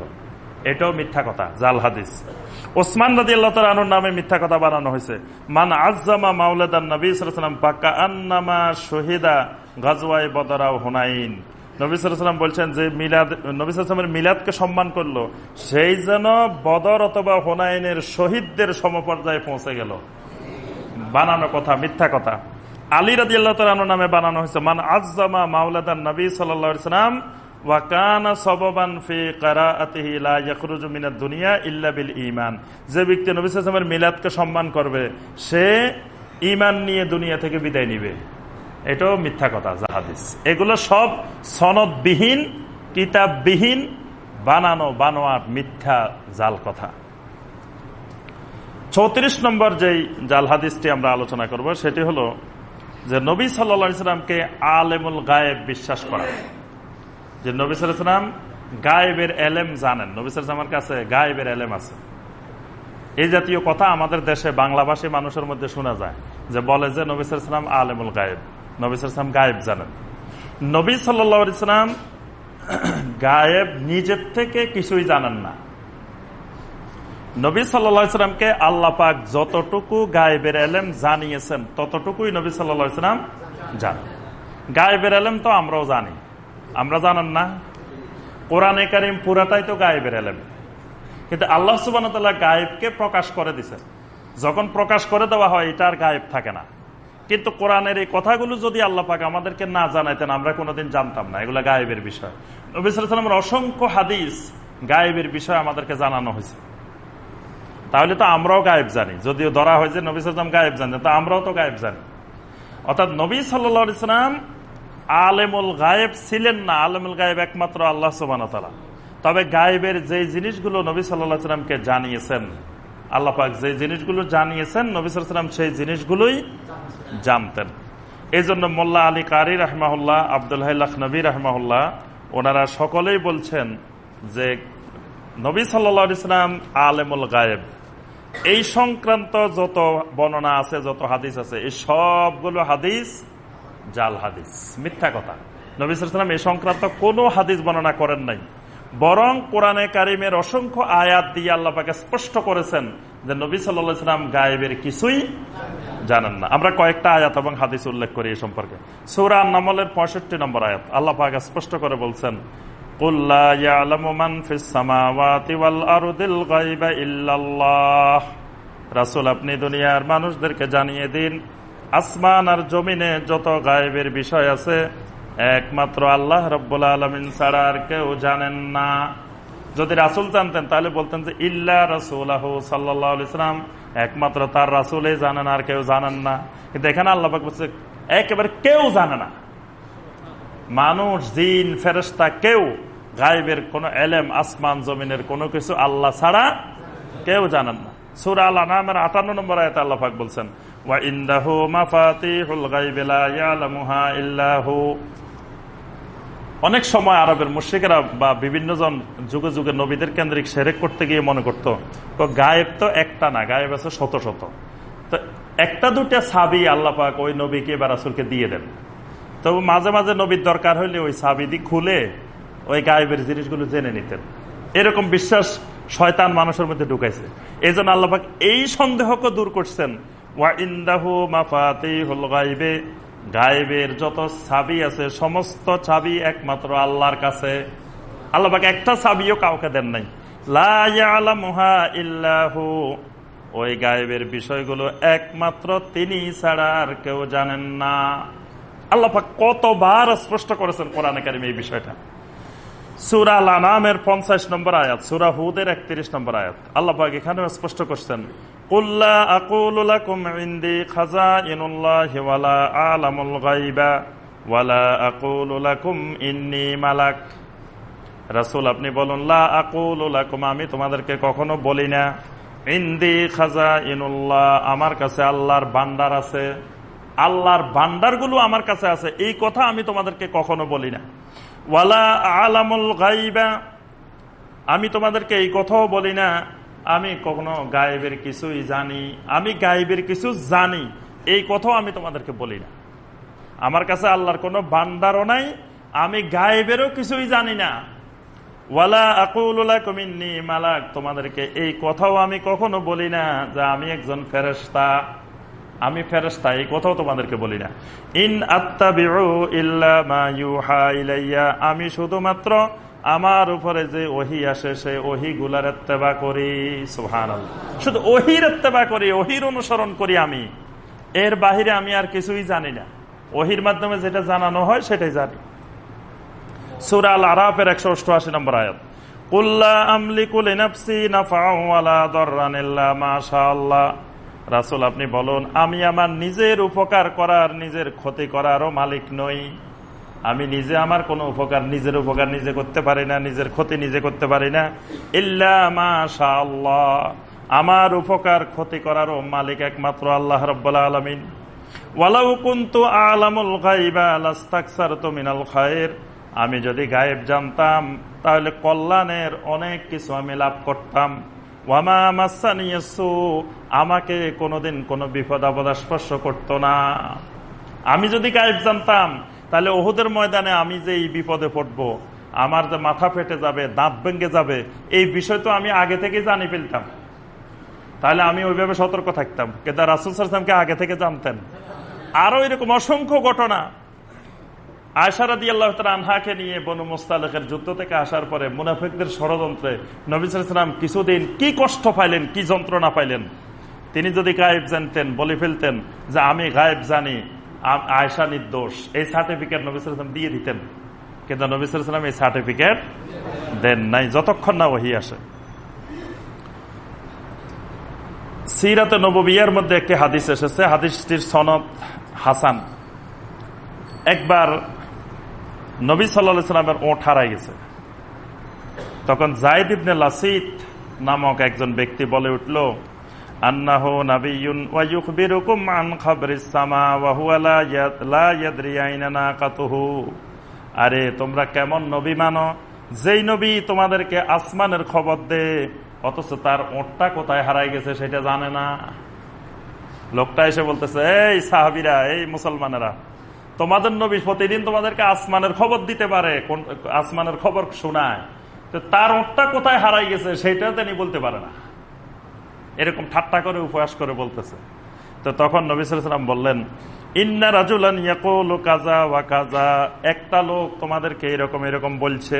এটাও মিথ্যা কথা, জাল হাদিস। ওসমান রাজি আল্লাহ তালুর নামে মিথ্যা কথা বানানো হয়েছে, মান আজামা মাউলাদান নবী সালাম ফাঁকা আন্নামা শহীদা গাজওয়াই বদরাও হুনাইন। নবিসাম বলছেন যে মিলাদ নবিসামের মিলাদকে সম্মান করল, সেই যেন বদর অথবা হোনাইনের শহীদদের সমপর্যায়ে পৌঁছে গেল। বানানো কথা, মিথ্যা কথা। আলী রাজি আল্লাহ নামে বানানো হয়েছে, মান আজামা মাওলাদান নবী সাল্লাম যে ব্যক্তি নবী সাল্লাল্লাহু মিলাদকে সম্মান করবে, সে ঈমান নিয়ে দুনিয়া থেকে বিদায় নিবে। এটাও মিথ্যা কথা জাহাদিস এগুলো সব সনদবিহীন, কিতাববিহীন, বানানো বানোয়ার মিথ্যা, জাল কথা। চৌত্রিশ নম্বর যেই জাল হাদিসটি আমরা আলোচনা করব, সেটি হলো যে নবী সাল্লা সাল্লামকে আলেমুল গায়েব বিশ্বাস করা। যে নবী সাল্লাম গায়েবের এলেম জানেন। নবী সাল্লামের কাছে গায়েবের এলেম আছে। এই জাতীয় কথা আমাদের দেশে বাংলাভাষী মানুষের মধ্যে শোনা যায় যে বলে যে নবী সাল্লাম আলেমুল গায়েব। নবী সাল্লাম গায়েব জানেন। নবী সাল্লাম গায়েব নিজের থেকে কিছুই জানেন না। নবী সাল্লামকে আল্লাহ পাক যতটুকু গায়েবের এলেম জানিয়েছেন, ততটুকুই নবী সাল্লাম জানেন। গায়েবের এলেম তো আমরাও জানি। আমরা জানেন না? কোরআনে কারিম পুরাটাই তো গায়েবের এলেম। কিন্তু আল্লাহ সুবান গায়েবকে প্রকাশ করে দিছে যখন প্রকাশ করে দেওয়া হয়, এটা আর গায়েব থাকে না। কিন্তু কোরআনের এই কথাগুলো যদি আল্লাহ পাক আমাদেরকে না জানাইতেন, আমরা কোনোদিন জানতাম না। এগুলো গায়েবের বিষয়। নবী সাল্লামের অসংখ্য হাদিস গায়েবের বিষয় আমাদেরকে জানানো হয়েছে। তাহলে তো আমরাও গায়েব জানি। যদিও ধরা হয়েছে নবী সাল্লাম গায়েব জানি, তা আমরাও তো গায়েব জানি। অর্থাৎ নবী সাল্লা ইসলাম আলেমুল গায়েব ছিলেন না, আলেমুল গায়েব একমাত্র আল্লাহ সুবান তবে গায়েবের যে জিনিসগুলো নবী সাল্লাহ সাল্লামকে জানিয়েছেন আল্লাপাক যে জিনিসগুলো জানিয়েছেন, নবী সাল্লাম সেই জিনিসগুলোই জানতেন। এই জন্য মোল্লা আলী কারি রহমাহুল্লাহ, আব্দুল হাইলাখ নবী রহমাহুল্লাহ, ওনারা সকলেই বলছেন যে নবী সাল্লা ইসলাম আলেমুল গায়েব। এই সংক্রান্ত যত বর্ণনা আছে, যত হাদিস আছে, এই সবগুলো হাদিস জাল হাদিস, মিথ্যা কথা। নবী সাল্লাম এই সংক্রান্ত কোনো হাদিস বর্ণনা করেন নাই। বরং কোরআনে কারিমের অসংখ্য আয়াত দিয়ে আল্লাপাকে স্পষ্ট করেছেন যে নবী সাল্লাম গায়েবের কিছুই জানেন না। আমরা কয়েকটা আয়াত এবং হাদিস উল্লেখ করি এই সম্পর্কে। সৌরা নামলের পঁয়ষট্টি নম্বর আয়াত, আল্লাহ পাক স্পষ্ট করে বলছেন রাসুল, আপনি দুনিয়ার মানুষদেরকে জানিয়ে দিন, আসমান আর জমিনে যত গায়েবের বিষয় আছে, একমাত্র আল্লাহ রব্বুল আলমিন ছাড়া আর কেউ জানেন না। যদি রাসুল জানতেন, তাহলে বলতেন যে, ইল্লা রসুল সাল্লাহ ইসলাম একমাত্র তার রাসুলে জানেন আর কেউ জানেন না। কিন্তু এখানে আল্লাহ বলছে, একেবারে কেউ জানে না। মানুষ, জিন ফেরস্তা কেউ গাইবের কোন এলেম, আসমান, জমিনের কোনো কিছু আল্লাহ ছাড়া কেউ জানেন না। অনেক সময় আরবের মুশ্রিকেরা বা বিভিন্ন জন যুগে যুগে নবীদের কেন্দ্রিক সেরেক করতে গিয়ে মনে করতো, তো গায়েব তো একটা না, গায়েব আছে শত শত। তো একটা দুটা সাবি আল্লাপাক ওই নবীকে বা রাসুলকে দিয়ে দেন। তবু মাঝে মাঝে নবীর দরকার হইলে ওই সাবিদি খুলে ওই গায়েবের জিনিসগুলো জেনে নিতেন। এরকম বিশ্বাস শয়তান মানুষের মধ্যে ঢুকাইছে। এই জন্য আল্লাপাক এই সন্দেহকে দূর করছেন। ওয়া ইন্দাহু মাফাতি হল গাইবে গায়েবের যত ছাবি আছে, সমস্ত চাবি একমাত্র আল্লাহর কাছে। আল্লাহ একটা চাবিও কাউকে দেন নাই। ইল্লাহু। ওই গায়েবের বিষয়গুলো একমাত্র তিনি ছাড়া আর কেউ জানেন না। আল্লাহ কতবার স্পষ্ট করেছেন কোরআনে কারিম এই বিষয়টা। সুরা লানামের পঞ্চাশ নম্বর আয়াত, সুরা হুদের একত্রিশ নম্বর আয়াত। আল্লাহ এখানে স্পষ্ট করছেন ইন্দি খাজা ইন্নি মালাক। আপনি বলুন, লা আমি তোমাদেরকে কখনো বলি না, ইন্দি খাজা ইনুল্লাহ আমার কাছে আল্লাহর বান্দার আছে, আল্লাহর বান্দারগুলো আমার কাছে আছে, এই কথা আমি তোমাদেরকে কখনো বলি না। ওয়ালা আমি তোমাদেরকে এই কথাও বলি না, আমি কখনো গায়েবের কিছুই জানি, আমি গায়েবের কিছু জানি। এই কথাও আমি তোমাদেরকে বলি না। আমার কাছে আল্লাহর কোনো বান্দারও নাই, আমি গায়েবেরও কিছুই জানি না। ওয়ালা মালাক তোমাদেরকে এই কথাও আমি কখনো বলি না যে আমি একজন ফেরস্তা আমি ফেরস্তা এই কথাও তোমাদেরকে বলি না। ইন আত্মা আমি শুধুমাত্র আমার উপরে যে ওহি আসে, সে ওহি গুলার এত্তেবা করি। সুহান শুধু ওহির এত্তেবা করি, ওহির অনুসরণ করি আমি। এর বাহিরে আমি আর কিছুই জানি না। ওহির মাধ্যমে যেটা জানানো হয়, সেটাই জানি। সুরাল আরাফের একশো অষ্টআশি নম্বর আয়াত। কুল্লা আমলি কুলি নাফসি নাফাওয়ালা দর্রানিল্লা মাশাআল্লাহ। রাসুল আপনি বলুন, আমি আমার নিজের উপকার করার, নিজের ক্ষতি করারও মালিক নই। আমি নিজে আমার কোনো উপকার, নিজের উপকার নিজে করতে পারি না, নিজের ক্ষতি নিজে করতে পারি না। ইল্লা মাশাআল্লাহ, আমার উপকার, ক্ষতি করারও মালিক একমাত্র আল্লাহ রব্বুল্লাহ আলমিন। আলামুল মিনাল আমি যদি গায়েব জানতাম, তাহলে কল্যাণের অনেক কিছু আমি লাভ করতাম। আমাকে কোনোদিন কোনো বিপদ, আপদ স্পর্শ করতো না। আমি যদি গায়েব জানতাম, তাহলে ওহুদের ময়দানে আমি যে এই বিপদে পড়ব, আমার যে মাথা ফেটে যাবে, দাঁত ভেঙে যাবে, এই বিষয় তো আমি আগে থেকে জানি ফেলতাম। তাহলে আমি ওইভাবে সতর্ক থাকতাম কিন্তু রাসুল সালামকে আগে থেকে জানতেন। আরও এরকম অসংখ্য ঘটনা আয়সারাদি আল্লাহ আনহাকে নিয়ে বনু মোস্তালেকের যুদ্ধ থেকে আসার পরে মুনাফিকদের ষড়যন্ত্রে নবিসাম কিছুদিন কি কষ্ট পাইলেন, কি যন্ত্রণা পাইলেন? তিনি যদি গায়েব জানতেন, বলে ফেলতেন যে আমি গায়েব জানি আয়সা নির্দোষ, এই সার্টিফিকেট নবিসাম দিয়ে দিতেন। কিন্তু নবিসাম এই সার্টিফিকেট দেন নাই, যতক্ষণ না ওহি আসে। সিরাতে নববিয়ার মধ্যে একটি হাদিস এসেছে, হাদিসটির সনদ হাসান। একবার নবী সাল্লা সাল্লামের ওঠ হারাই গেছে। তখন জায়দ ইবনে লাসিদ নামক একজন ব্যক্তি বলে উঠল, আন্নাহ নাবিয়ুন ওয়া ইউখবিরুকুম আন খাবরিস সামা ওয়া হুয়া লা ইয়াদরি আইনা কাতুহু আরে, তোমরা কেমন নবী মানো? যেই নবী তোমাদেরকে আসমানের খবর দে, অথচ তার ওটটা কোথায় হারাই গেছে সেটা জানে না। লোকটা এসে বলতেছে, এই সাহাবিরা, এই মুসলমানেরা তোমাদের নবী প্রতিদিন তোমাদেরকে আসমানের খবর দিতে পারে আসমানের খবর শোনায়। তো তার ওটটা কোথায় হারাই গেছে সেটা তিনি বলতে পারে না। এরকম ঠাট্টা করে, উপহাস করে বলতেছে। তো তখন নবী সালাম বললেন, ইন্না রাজুলান ইয়াকুলু কাজা ওয়া কাজা একটা লোক তোমাদেরকে এরকম এরকম বলছে,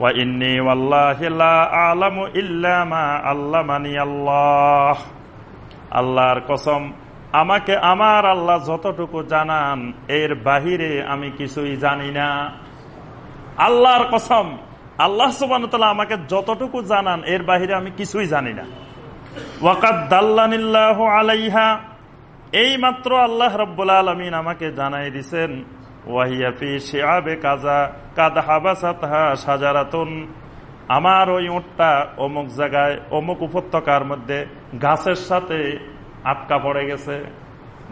ওয়া ইন্নি আলামু ইল্লা মা আল্লামানি আল্লাহ। আল্লাহর কসম আমাকে আমার আল্লাহ যতটুকু জানান, এর বাহিরে আমি কিছুই জানি না। আল্লাহর কসম, আল্লাহ সুবান আমাকে যতটুকু জানান, এর বাহিরে আমি কিছুই জানি না। ওয়াকাত দাল্লানিল্লাহ আলাইহা এই মাত্র আল্লাহ রব্বুল আলমিন আমাকে জানাই দিছেন ওয়াহিয়াফি শেয়াবে কাজা কাদা হাবাসাতহা সাজারাতুন আমার ওই উঁটটা অমুক জায়গায়, অমুক উপত্যকার মধ্যে গাছের সাথে আটকা পড়ে গেছে,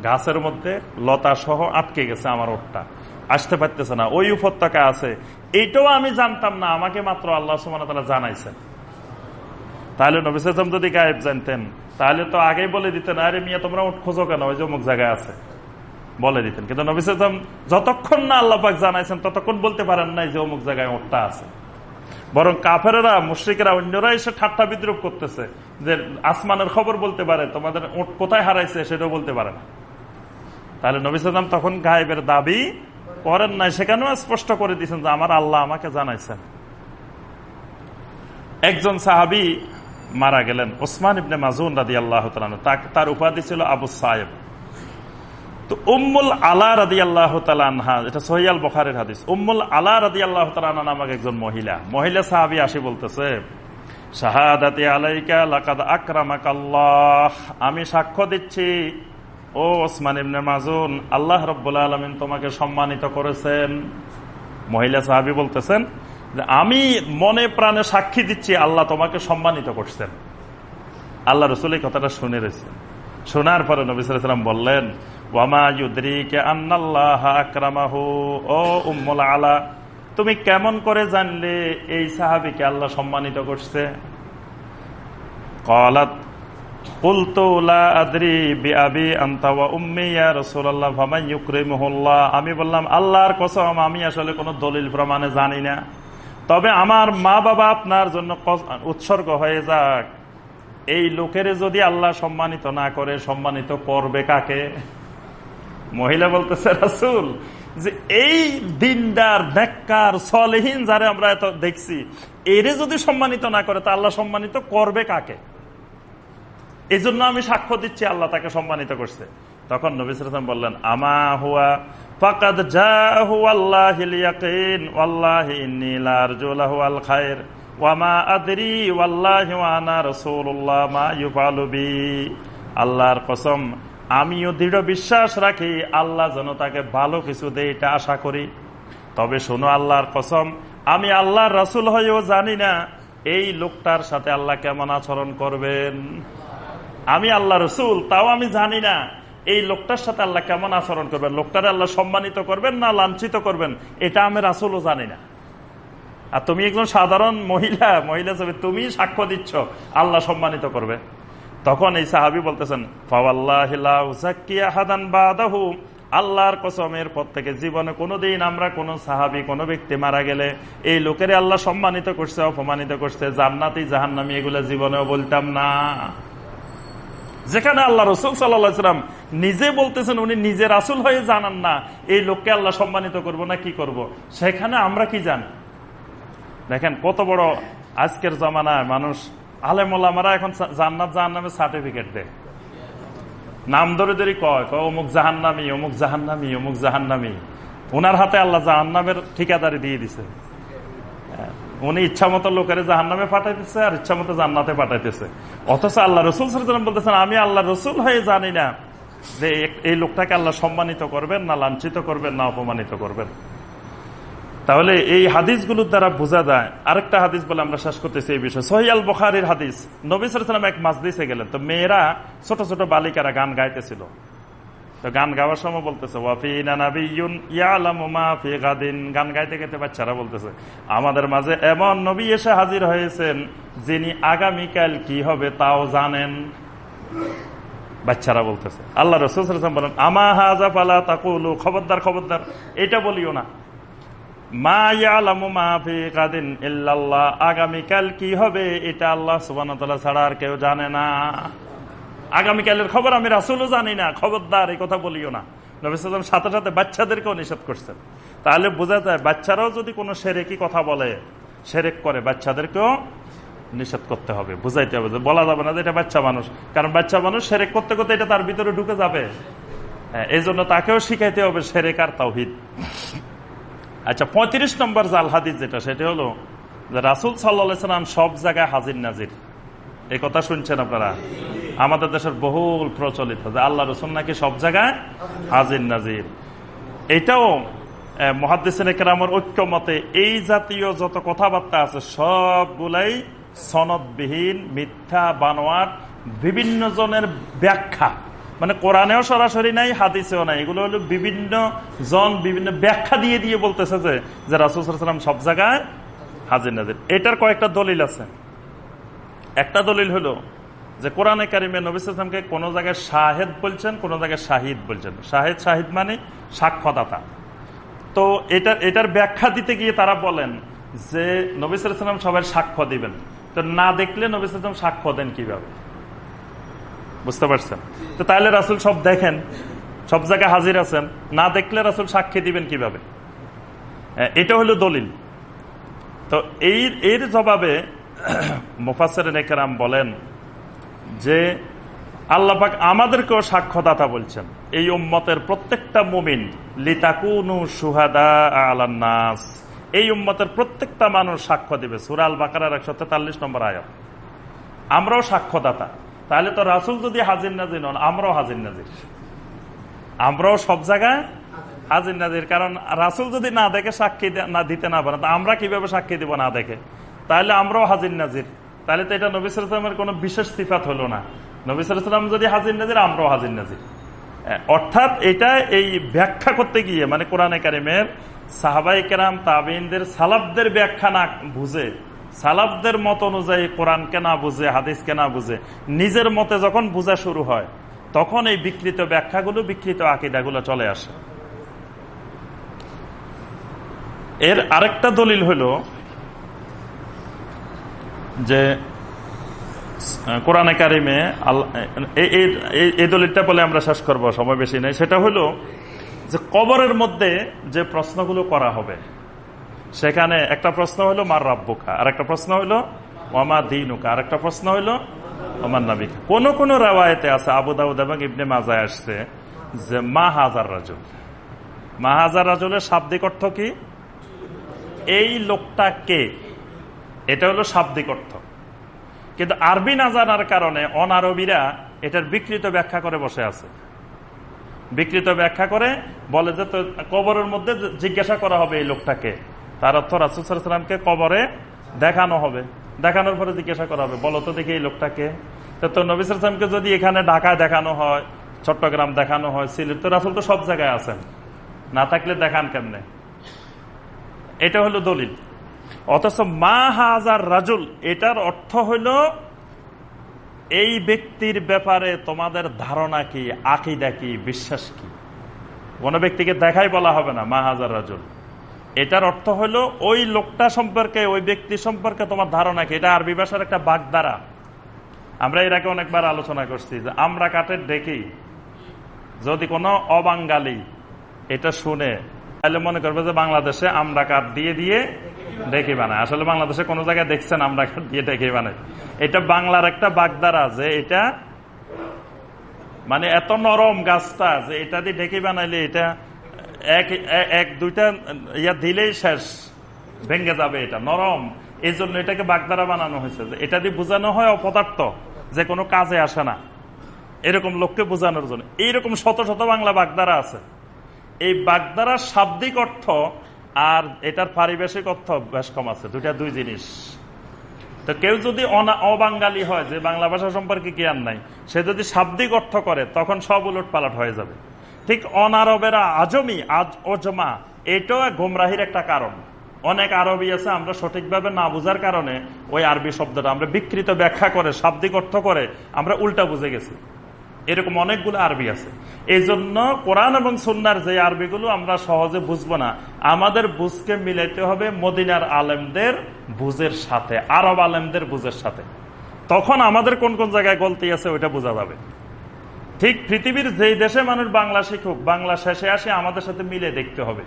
গাছের মধ্যে লতা সহ আটকে গেছে আমার ওটটা। আসতে পারতেছে না, ওই উপত্যকা আছে। এইটাও আমি জানতাম না, আমাকে মাত্র আল্লাহ সুমান জানাইছেন। তাহলে নবিসাম যদি গায়েব জানতেন, তাহলে তো আগেই বলে দিতেন, আরে মিয়া, তোমরা উঠ খোঁজো কেন? ওই যে অমুক জায়গায় আছে। বলে দিতেন। কিন্তু নবিসাম যতক্ষণ না আল্লাপাক জানাইছেন, ততক্ষণ বলতে পারেন নাই যে অমুক জায়গায় ওটটা আছে। বরং কাফেরা মুশ্রিকেরা অন্যরা এসে ঠাট্টা বিদ্রুপ করতেছে। যে আসমানের খবর বলতে পারে, তোমাদের ওট কোথায় হারাইছে সেটাও বলতে পারে না। তাহলে নবিসাম তখন গায়েবের দাবি করেন নাই, সেখানেও স্পষ্ট করে দিয়েছেন যে আমার আল্লাহ আমাকে জানাইছেন। একজন সাহাবি মারা গেলেন, ওসমান ইবনে মাজুন রাদি আল্লাহ তার উপাধি ছিল আবু সাহেব তো উম্মুল আলা রাদি আল্লাহ তালানহা এটা সহিয়াল বখারের হাদিস। উম্মুল আলা রাদি আল্লাহ তালানা নামক একজন মহিলা মহিলা সাহাবি আসি বলতেছে, শাহাদাতি আলাইকা লাকাদ আকরামাক আল্লাহ আমি সাক্ষ্য দিচ্ছি, ও ওসমান ইবনে মাজুন, আল্লাহ রব্বুল আলমিন তোমাকে সম্মানিত করেছেন। মহিলা সাহাবি বলতেছেন, যে আমি মনে প্রাণে সাক্ষী দিচ্ছি, আল্লাহ তোমাকে সম্মানিত করছেন। আল্লাহ রসুল এই কথাটা শুনে রয়েছে শোনার পরে নবিসাম বললেন ওয়ামা ইউদ্রিকে আন্নাল্লাহ আকরামাহু। ও উম্মুল আলা, তুমি কেমন করে জানলে এই সাহাবিকে আল্লাহ সম্মানিত করছে? কলাত আমি বললাম, আল্লাহর কসম, আমি আসলে কোন দলিল প্রমাণে জানি না। তবে আমার মা বাবা আপনার জন্য উৎসর্গ হয়ে যাক। এই লোকের যদি আল্লাহ সম্মানিত না করে, সম্মানিত করবে কাকে? মহিলা বলতেছে, রাসুল, যে এই দিনদার, নেককার, সলেহীন যারা আমরা এত দেখছি, এরে যদি সম্মানিত না করে, তা আল্লাহ সম্মানিত করবে কাকে? এই জন্য আমি সাক্ষ্য দিচ্ছি, আল্লাহ তাকে সম্মানিত করছে। তখন নবিসাম বললেন, আমা হুয়া ফাকাদ আল্লাহর কসম আমিও দৃঢ় বিশ্বাস রাখি, আল্লাহ যেন তাকে ভালো কিছু দেয়, এটা আশা করি। তবে শোনো আল্লাহর কসম, আমি আল্লাহর রাসুল হয়েও জানি না এই লোকটার সাথে আল্লাহ কেমন আচরণ করবেন। আমি আল্লাহ রসুল, তাও আমি জানি না এই লোকটার সাথে আল্লাহ কেমন আচরণ করবেন। লোকটার আল্লাহ সম্মানিত করবেন না লাঞ্ছিত করবেন, এটা আমি রাসুলও জানি না। আর তুমি একজন সাধারণ মহিলা মহিলা হিসেবে তুমি সাক্ষ্য দিচ্ছ, আল্লাহ সম্মানিত করবে। তখন এই সাহাবি বলতেছেন আল্লাহর কসমের পর থেকে জীবনে কোনোদিন আমরা কোন সাহাবি, কোন ব্যক্তি মারা গেলে এই লোকের আল্লাহ সম্মানিত করছে, অপমানিত করছে, জান্নাতি, জাহান্নামি, এগুলো জীবনেও বলতাম না। যেখানে আল্লাহ রসুল সাল্লাম নিজে বলতেছেন, উনি নিজের আসল হয়ে জানান না, এই লোককে আল্লাহ সম্মানিত করব না, কি করব। সেখানে আমরা কি জানি? দেখেন, কত বড় আজকের জমানায় মানুষ আলেমারা এখন জান্নাত জাহান্নামের সার্টিফিকেট দেয়। নাম ধরে ধরে কয় কয়, অমুক জাহান্নামি অমুক জাহান্নামি অমুক জাহান্নামি। ওনার হাতে আল্লাহ জাহান্নামের ঠিকাদারি দিয়ে দিছে। উনি ইচ্ছা মতো লোকের জাহান নামে পাঠাইতেছে আর ইচ্ছা মতো জান্নাতে পাঠাইতেছে। অথচ আল্লাহ রসুল বলতেছেন, আমি আল্লাহ রসুল হয়ে জানি না। যে এই লোকটাকে আল্লাহ সম্মানিত করবেন, না লাঞ্ছিত করবেন, না অপমানিত করবেন। তাহলে এই হাদিসগুলোর দ্বারা বোঝা যায়, আরেকটা হাদিস বলে আমরা শেষ করতেছি এই বিষয়ে। সহিয়াল বখারির হাদিস। নবী সালাম এক দিছে গেলেন। তো মেয়েরা ছোট ছোট বালিকারা গান গাইতেছিল। তো গান গাওয়ার সময় বলতেছে গান গাইতে গাইতে বাচ্চারা বলতেছে, আমাদের মাঝে এমন নবী এসে হাজির হয়েছেন যিনি আগামীকাল কি হবে তাও জানেন। বাচ্চারা বলতেছে, আল্লাহ রসুল বলেন, আমা হাজা পালা তাকুলু? খবরদার খবরদার। এটা বলিও না। মা ইয়ালামু মা ফি কাদিন ইল্লাল্লাহ। আগামীকাল কি হবে এটা আল্লাহ সুবহানাহু ছাড়া আর কেউ জানে না। আগামীকালের খবর আমি রাসুলও জানি না খবরদার এই কথা বলিও না। নবিসাম সাথে সাথে বাচ্চাদেরকেও নিষেধ করছেন। তাহলে বোঝা যায় বাচ্চারাও যদি কোনো সেরেকি কথা বলে সেরেক করে বাচ্চাদেরকেও নিষেধ করতে হবে বুঝাইতে হবে। বলা যাবে না যে এটা বাচ্চা মানুষ কারণ বাচ্চা মানুষ সেরেক করতে করতে এটা তার ভিতরে ঢুকে যাবে। হ্যাঁ, এই জন্য তাকেও শিখাইতে হবে সেরেক আর তাওহিদ। আচ্ছা পঁয়ত্রিশ নম্বর জাল হাদিস যেটা, সেটা হলো যে রাসুল সাল্লা সাল্লাম সব জায়গায় হাজির নাজির। এই কথা শুনছেন আপনারা? আমাদের দেশের বহুল প্রচলিত যে আল্লাহ রসুন নাকি সব জায়গায় হাজির নাজির। এটাও মহাদিসের ঐক্য মতে এই জাতীয় যত কথাবার্তা আছে, সবগুলাই সনদবিহীন, মিথ্যা বানোয়ার বিভিন্ন জনের ব্যাখ্যা। মানে কোরআনেও সরাসরি নাই, হাদিসেও নাই। এগুলো হলো বিভিন্ন জন বিভিন্ন ব্যাখ্যা দিয়ে দিয়ে বলতেছে যে যে রাসুসাল্লাম সব জায়গায় হাজির নাজির এটার কয়েকটা দলিল আছে। একটা দলিল হলো যে, কোরআনে কারিমে নবিসামকে কোনো জায়গায় শাহেদ বলছেন, কোনো জায়গায় শাহিদ বলছেন। শাহেদ, শাহিদ মানে সাক্ষ্যদাতা। তো এটার এটার ব্যাখ্যা দিতে গিয়ে তারা বলেন যে নবিসাম সবাই সাক্ষ্য দিবেন। তো না দেখলে নবিসাম সাক্ষ্য দেন কীভাবে? বুঝতে পারছেন? তো তাহলে রাসুল সব দেখেন, সব জায়গায় হাজির আছেন, না দেখলে রাসুল সাক্ষী দিবেন কীভাবে? এটা হলো দলিল। তো এই, এর জবাবে মুফাসের নেকেরাম বলেন যে আল্লাপাক আমাদেরকেও সাক্ষ্যদাতা বলছেন, এই উম্মতের প্রত্যেকটা মুমিন, লিতাকুনু সুহাদা আলান্নাস এই উম্মতের প্রত্যেকটা মানুষ সাক্ষ্য দিবে। সুরাল বাকার একশো তেতাল্লিশ নম্বর আয়াত। আমরাও সাক্ষ্যদাতা। তাহলে তো রাসুল যদি হাজির নাজির নন আমরাও হাজির নাজির। আমরাও সব জায়গায় হাজির নাজির, কারণ রাসুল যদি না দেখে, সাক্ষী না দিতে না পারে আমরা কীভাবে সাক্ষী দিব না দেখে? তাহলে আমরাও হাজির নাজির। তাহলে তো এটা নবিসামের কোন বিশেষ সিফাত হলো না। নবিসাম যদি হাজির নাজির, আমরাও হাজির নাজির। অর্থাৎ এটা এই ব্যাখ্যা করতে গিয়ে মানে কোরআনে কারিমের সাহাবাই কেরাম, তাবিনদের সালাবদের ব্যাখ্যা না বুঝে সালাবদের মত অনুযায়ী কোরআনকে না বুঝে হাদিসকে না বুঝে, নিজের মতে যখন বোঝা শুরু হয়, তখন এই বিকৃত ব্যাখ্যাগুলো, বিকৃত আকিদাগুলো চলে আসে। এর আরেকটা দলিল হল যে, কোরআনে কারিমে এই দলিলটা বলে আমরা শেষ করব, সময় বেশি নেই। সেটা হলো যে কবরের মধ্যে যে প্রশ্নগুলো করা হবে সেখানে একটা প্রশ্ন হলো, মার রাব্বুকা? আর একটা প্রশ্ন হলো ওমা দিনুকা? আর একটা প্রশ্ন হলো ওমার নাবিকা? কোন কোন রেওয়ায়তে আছে, আবু দাউদ এবং ইবনে মাজায় আসছে, যে মা হাজার রাজুল? মা হাজার রাজুলের শাব্দিক অর্থ কি? এই লোকটা কে? এটা হলো শাব্দিক অর্থ। কিন্তু আরবি না জানার কারণে অনারবিরা এটার বিকৃত ব্যাখ্যা করে বসে আছে। বিকৃত ব্যাখ্যা করে বলে যে, তো কবরের মধ্যে জিজ্ঞাসা করা হবে এই লোকটাকে। তার অর্থ রাসুসালামকে কবরে দেখানো হবে। দেখানোর পরে জিজ্ঞাসা করা হবে, বলো তো দেখি এই লোকটাকে? তো নবিসামকে যদি এখানে ঢাকায় দেখানো হয়, চট্টগ্রাম দেখানো হয়, সিলেট, তো রাসুল তো সব জায়গায় আছেন। না থাকলে দেখান কেমনে? এটা হলো দলিল। অথচ মা হাজার রাজুল, এটার অর্থ হইল এই ব্যক্তির ব্যাপারে তোমাদের ধারণা কি, আকিদা কি, বিশ্বাস কি? কোন ব্যক্তিকে দেখাই বলা হবে না, মা হাজার রাজুল। এটার অর্থ হলো, ওই লোকটা সম্পর্কে, ওই ব্যক্তি সম্পর্কে তোমার ধারণা কি? এটা আরবি ভাষার একটা বাগদারা আমরা এর আগে অনেকবার আলোচনা করছি যে আমরা কাঠের দেখি, যদি কোনো অবাঙ্গালি এটা শুনে, তাহলে মনে করবে যে বাংলাদেশে আমরা কাঠ দিয়ে দিয়ে ডেকে বানায় আসলে বাংলাদেশে কোনো জায়গায় দেখছেন আমরা কাঠ দিয়ে ডেকে বানাই। এটা বাংলার একটা বাগদারা যে এটা মানে এত নরম গাছটা যে এটা দিয়ে ডেকে বানাইলে এটা এক এক, দুইটা ইয়া দিলেই শেষ। ভেঙ্গে যাবে এটা, নরম। এই জন্য এটাকে বাগদারা বানানো হয়েছে। এটা দিয়ে বোঝানো হয় অপদার্থ, যে কোনো কাজে আসে না। এরকম লোককে বোঝানোর জন্য। এইরকম শত শত বাংলা বাগদারা আছে। এই বাগদারার শাব্দিক অর্থ আর এটার পারিবেশিক অর্থ বেশ কম আছে। দুইটা দুই জিনিস। তো কেউ যদি অবাঙ্গালি হয়, যে বাংলা ভাষা সম্পর্কে জ্ঞান নাই, সে যদি শাব্দিক অর্থ করে, তখন সব উলট পালট হয়ে যাবে। ঠিক অনারবেরা, আজমি, আজ ওজমা, এটাও গোমরাহির একটা কারণ। অনেক আরবি আছে, আমরা সঠিকভাবে না বুঝার কারণে ওই আরবি শব্দটা, আমরা বিকৃত ব্যাখ্যা করে, শাব্দিক অর্থ করে আমরা উল্টা বুঝে গেছি। এরকম অনেকগুলো আরবি আছে। এই জন্য কোরআন এবং সন্ন্যার যে আরবিগুলো আমরা সহজে বুঝব না, আমাদের বুঝকে মিলাইতে হবে মদিনার আলেমদের বুঝের সাথে, আরব আলেমদের বুঝের সাথে। তখন আমাদের কোন কোন জায়গায় গলতি আছে, ওইটা বোঝা যাবে। ঠিক পৃথিবীর যেই দেশে মানুষ বাংলা শিখুক, বাংলা শেষে আসে আমাদের সাথে মিলে দেখতে হবে।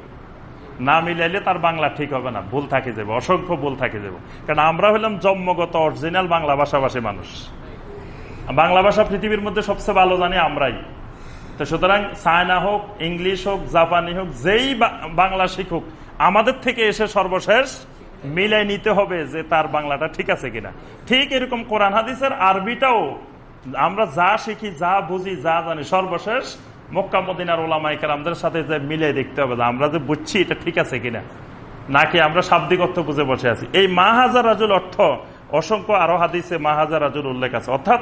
না মিলাইলে তার বাংলা ঠিক হবে না। ভুল থাকে যাবে অসংখ্য ভুল থাকে যাবে কারণ আমরা হলাম জন্মগত অরিজিনাল বাংলা ভাষাভাষী মানুষ। বাংলা ভাষা পৃথিবীর মধ্যে সবচেয়ে ভালো জানি আমরাই। তো সুতরাং চায়না হোক, ইংলিশ হোক, জাপানি হোক, যেই বাংলা শিখুক, আমাদের থেকে এসে সর্বশেষ মিলাই নিতে হবে যে তার বাংলাটা ঠিক আছে কিনা। ঠিক এরকম কোরআন, হাদিসের আরবিটাও আমরা যা শিখি, যা বুঝি, যা জানি, সর্বশেষ মক্কা মদিনার ওলামাইকার আমাদের সাথে যে মিলে দেখতে হবে আমরা যে বুঝছি এটা ঠিক আছে কিনা। নাকি আমরা শাব্দিক অর্থ বুঝে বসে আছি। এই মা হাজার রাজুল অর্থ, অসংখ্য আরও হাদিসে মা হাজার রাজুল উল্লেখ আছে। অর্থাৎ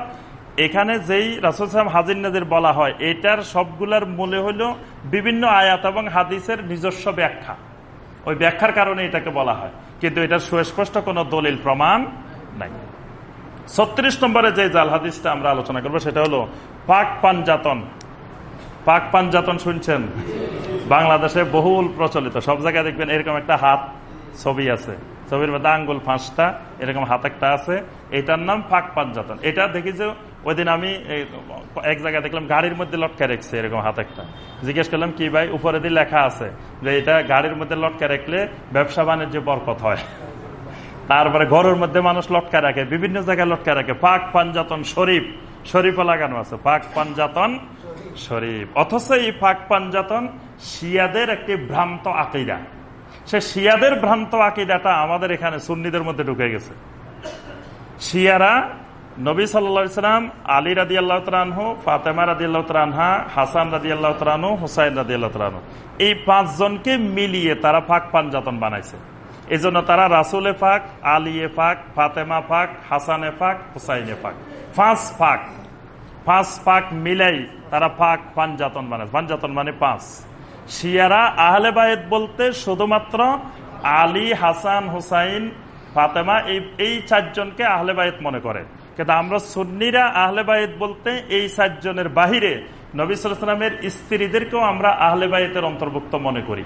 এখানে যেই রাসুল সাহেব হাজির নাজির বলা হয়, এটার সবগুলার মূলে হল বিভিন্ন আয়াত এবং হাদিসের নিজস্ব ব্যাখ্যা। ওই ব্যাখ্যার কারণে এটাকে বলা হয়। কিন্তু এটার সুস্পষ্ট কোনো দলিল প্রমাণ নাই। ছত্রিশ নম্বরে যে জাল হাদিসটা আমরা আলোচনা করব, সেটা হলো পাক পাঞ্জাতন পাক পাঞ্জাতন শুনছেন? বাংলাদেশে বহুল প্রচলিত। সব জায়গায় দেখবেন এরকম একটা হাত ছবি আছে। ছবির মধ্যে আঙ্গুল ফাঁসটা এরকম হাত একটা আছে। এটার নাম পাক পাঞ্জাতন এটা দেখি যে ওই দিন আমি এক জায়গায় দেখলাম গাড়ির মধ্যে লটকা রেখছে এরকম হাত একটা। জিজ্ঞেস করলাম, কি ভাই, উপরে দিয়ে লেখা আছে যে এটা গাড়ির মধ্যে লটকা রেখলে ব্যবসা বাণিজ্য বরকত হয়? তারপরে ঘরের মধ্যে মানুষ লটকা রাখে, বিভিন্ন জায়গায় লটকা রাখে। পাক পাঞ্জাতন শরীফ, শরীফও লাগানো আছে, পাক পাঞ্জাতন শরীফ। অথচ এই পাক পাঞ্জাতন শিয়াদের একটি ভ্রান্ত আকিরা সে শিয়াদের ভ্রান্ত আকিদাটা আমাদের এখানে সুন্নিদের মধ্যে ঢুকে গেছে। শিয়ারা নবী সাল্লাম, আলী রাদি আল্লাহ ফাতেমা রাদি আল্লাহ হাসান রাদি আল্লাহ হুসাইন রাদি আল্লাহ এই পাঁচজনকে মিলিয়ে তারা ফাঁক পাঞ্জাতন বানাইছে। এই জন্য তারা রাসুলে ফাক আলিয়ে ফাক ফাতেমা ফাক হাসানে ফাক হুসাইনে ফাক ফাঁস ফাক ফাঁস ফাক মিলাই তারা ফাক পাঞ্জাতন বানায়। পাঞ্জাতন মানে পাঁচ। শিয়ারা আহলে বায়েদ বলতে শুধুমাত্র আলী, হাসান, হুসাইন, ফাতেমা, এই এই চারজনকে আহলে বায়েত মনে করে। কিন্তু আমরা সুন্নিরা আহলে বায়েত বলতে এই চারজনের বাহিরে নবী সালামের স্ত্রীদেরকেও আমরা আহলে বায়েতের অন্তর্ভুক্ত মনে করি।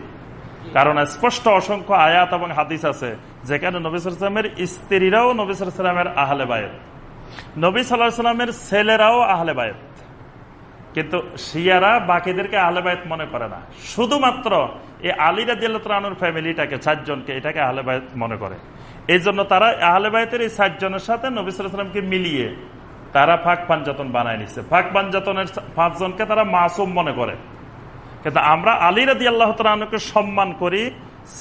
কারণ স্পষ্ট অসংখ্য আয়াত এবং হাদিস আছে, যেখানে নবী সালামের স্ত্রীরাও নবী সালামের আহলে বায়েত। নবী সাল্লাহ সাল্লামের ছেলেরাও আহলে বায়েত। কিন্তু শিয়ারা বাকিদেরকে আহলেবায়ত মনে করে না। শুধুমাত্র এই আলীরা দিল্লানুর ফ্যামিলিটাকে, চারজনকে এটাকে আহলেবায়ত মনে করে। এই জন্য তারা আহলেবায়তের এই চারজনের সাথে নবী নবিসামকে মিলিয়ে তারা ফাঁক পাঞ্জাতন বানায় নিচ্ছে ফাঁক পাঞ্জাতনের পাঁচজনকে তারা মাসুম মনে করে। কিন্তু আমরা আলী রাদি আল্লাহ তালকে সম্মান করি,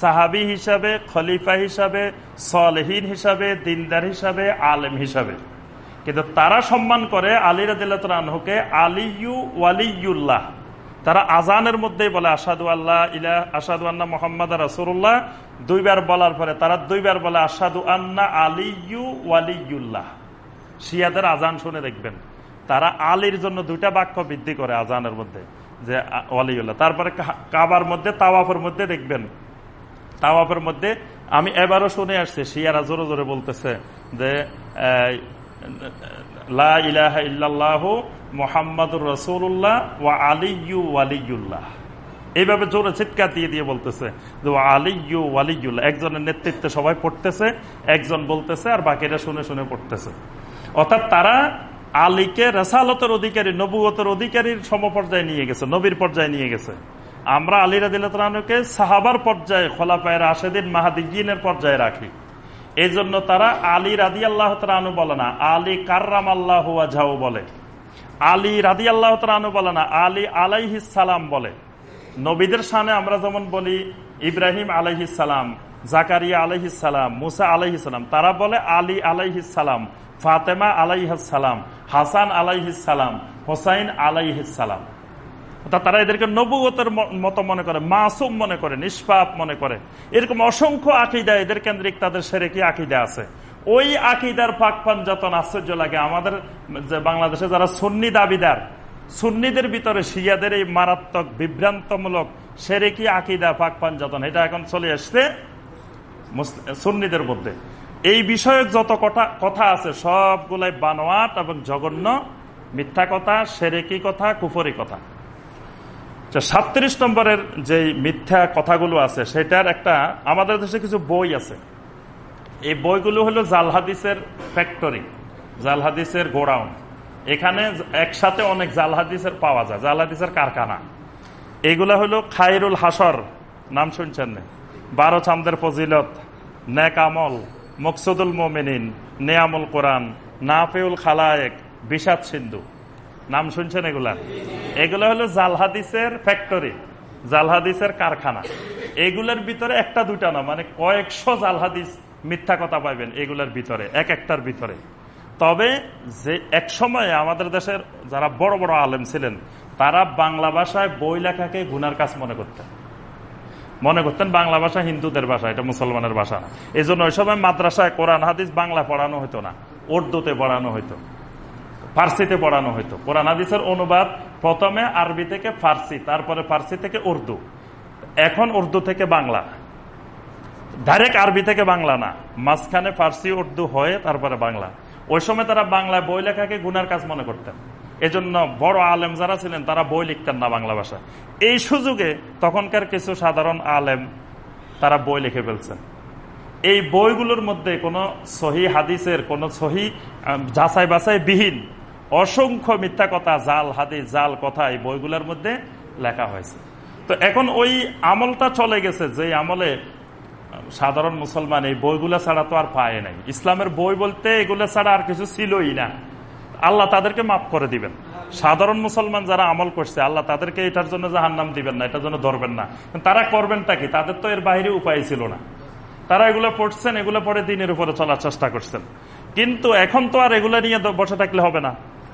সাহাবি হিসাবে, খলিফা হিসাবে, সলহীন হিসাবে, দিনদার হিসাবে, আলেম হিসাবে। কিন্তু তারা সম্মান করে আলী রাদিল্লাহকে আলিউ ওয়ালিউল্লাহ তারা আজানের মধ্যেই বলে আসাদু আল্লাহ ইলা আসাদু আন্না মোহাম্মদ রাসুল্লাহ দুইবার বলার পরে তারা দুইবার বলে আসাদু আন্না আলিউ ওয়ালিউল্লাহ শিয়াদের আজান শুনে দেখবেন, তারা আলীর জন্য দুইটা বাক্য বৃদ্ধি করে আজানের মধ্যে। যে ওয়ালিউল্লাহ। তারপরে কাবার মধ্যে, তাওয়াফের মধ্যে দেখবেন। তাওয়াফের মধ্যে আমি এবারও শুনে আসছি, শিয়ারা জোরে জোরে বলতেছে যে মোহাম্মদুর রসুল্লাহ ওয়া এইভাবে জোরে দিয়ে দিয়ে বলতেছে যে একজনের নেতৃত্বে সবাই পড়তেছে, একজন বলতেছে আর বাকিরা শুনে শুনে পড়তেছে। অর্থাৎ তারা আলীকে রেসালতের অধিকারী নবুয়তের অধিকারীর সমপর্যায়ে নিয়ে গেছে, নবীর পর্যায়ে নিয়ে গেছে। আমরা আলী রাদিল্লাহকে সাহাবার পর্যায়ে খোলাফায়ের আশেদিন মাহাদিনের পর্যায়ে রাখি। এই জন্য তারা আলী রাদি আল্লাহ তালু বলে না, আলী কার্রাম আল্লাহ ঝাউ বলে। আলী রাদি আল্লাহ তালু বলে না, আলী আলাইহিসালাম বলে। নবীদের সামনে আমরা যেমন বলি, ইব্রাহিম আলাইহিসালাম জাকারিয়া আলাইহিসালাম মুসা আলাইহিসালাম তারা বলে আলী আলাইহিসালাম ফাতেমা আলাইহাসালাম হাসান আলাইহিসালাম হোসাইন আলাইহিসালাম তারা এদেরকে নবুগতের মতো মনে করে, মাসুম মনে করে, নিষ্পাপ মনে করে। এরকম অসংখ্য আকিদা এদের কেন্দ্রিক তাদের সেরে কি আকিদা আছে। ওই আকিদার পাক পাঞ্জাতন আশ্চর্য লাগে। আমাদের বাংলাদেশে যারা সুন্নি দাবিদার, সুন্নিদের ভিতরে শিয়াদের এই মারাত্মক, বিভ্রান্তমূলক সেরে কি আকিদা পাক পাঞ্জাতন এটা এখন চলে আসছে সুন্নিদের মধ্যে। এই বিষয়ে যত কথা কথা আছে, সবগুলাই বানোয়াট এবং জঘন্য, মিথ্যা কথা, সেরেকি কথা, কুফরি কথা। সাতত্রিশ নম্বরের যে মিথ্যা কথাগুলো আছে, সেটার একটা, আমাদের দেশে কিছু বই আছে। এই বইগুলো হলো জালহাদিসের ফ্যাক্টরি, জালহাদিসের গোডাউন। এখানে একসাথে অনেক জালহাদিসের পাওয়া যায়, জালহাদিসের কারখানা। এগুলা হলো খাইরুল হাসর নাম শুনছেন বারো চান্দের ফজিলত, নেক আমল। মকসুদুল মোমিনিন, নেয়ামুল কোরআন, নাফেউল খালায়েক, বিষাদ সিন্ধু। নাম শুনছেন এগুলা? এগুলো হলো জালহাদিসের ফ্যাক্টরি, জালহাদিসের কারখানা। এগুলোর ভিতরে একটা দুটা না মানে কয়েকশো জালহাদিস মিথ্যা কথা পাইবেন এগুলোর ভিতরে, এক একটার ভিতরে। তবে যে এক সময়ে আমাদের দেশের যারা বড় বড় আলেম ছিলেন, তারা বাংলা ভাষায় বই লেখাকে গুনার কাজ মনে করতেন। মনে করতেন বাংলা ভাষা হিন্দুদের ভাষা, এটা মুসলমানের ভাষা না। এই জন্য ওই সময় মাদ্রাসায় কোরআন, হাদিস বাংলা পড়ানো হতো না। উর্দুতে পড়ানো হতো ফার্সিতে পড়ানো হইতো। কোরআন, হাদিসের অনুবাদ প্রথমে আরবি থেকে ফার্সি, তারপরে ফার্সি থেকে উর্দু। এখন উর্দু থেকে বাংলা ডাইরেক্ট আরবি থেকে বাংলা না। মাঝখানে ফার্সি, উর্দু হয়ে তারপরে বাংলা। ওই সময় তারা বাংলায় বই লেখাকে গুনার কাজ মনে করতেন। এজন্য বড় আলেম যারা ছিলেন, তারা বই লিখতেন না বাংলা ভাষা। এই সুযোগে তখনকার কিছু সাধারণ আলেম, তারা বই লিখে ফেলছেন। এই বইগুলোর মধ্যে কোনো সহি হাদিসের, কোন সহি যাচাই বাছাই বিহীন, অসংখ্য মিথ্যা কথা, জাল, হাদিস, জাল, কথা এই বইগুলোর মধ্যে লেখা হয়েছে। তো এখন ওই আমলটা চলে গেছে, যে আমলে সাধারণ মুসলমান এই বইগুলা ছাড়া তো আর পায় নাই। ইসলামের বই বলতে এগুলো ছাড়া আর কিছু ছিলই না। আল্লাহ তাদেরকে মাফ করে দিবেন। সাধারণ মুসলমান যারা আমল করছে, আল্লাহ তাদেরকে এটার জন্য জাহান নাম দিবেন না, এটার জন্য ধরবেন না। তারা করবেনটা কি? তাদের তো এর বাইরে উপায় ছিল না। তারা এগুলো পড়ছেন, এগুলো পরে দিনের উপরে চলার চেষ্টা করছেন। কিন্তু এখন তো আর এগুলো নিয়ে বসে থাকলে হবে না।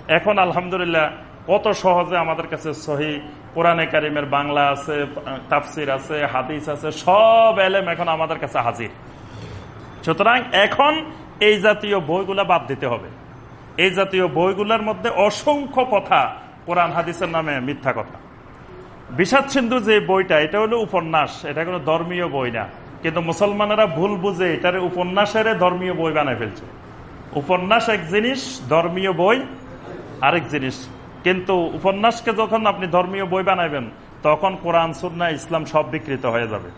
এখন আলহামদুলিল্লাহ কত সহজে আমাদের কাছে সহি কোরআনে কারিমের বাংলা আছে, তাফসির আছে, হাদিস আছে, সব এলেম এখন আমাদের কাছে হাজির। সুতরাং এখন এই জাতীয় বইগুলা বাদ দিতে হবে। এই জাতীয় বইগুলোর মধ্যে অসংখ্য কথা কোরআন হাদিসের নামে মিথ্যা কথা। বিষাদ সিন্ধু যে বইটা, এটা হলো উপন্যাস, এটা কোনো ধর্মীয় বই না। কিন্তু মুসলমানেরা ভুল বুঝে এটার উপন্যাসের ধর্মীয় বই বানায় ফেলছে। উপন্যাস এক জিনিস, ধর্মীয় বই আরেক জিনিস। কিন্তু উপন্যাসকে যখন আপনি ধর্মীয় বই বানাবেন তখন কোরআন সুন্না ইসলাম সব বিকৃত হয়ে যাবে।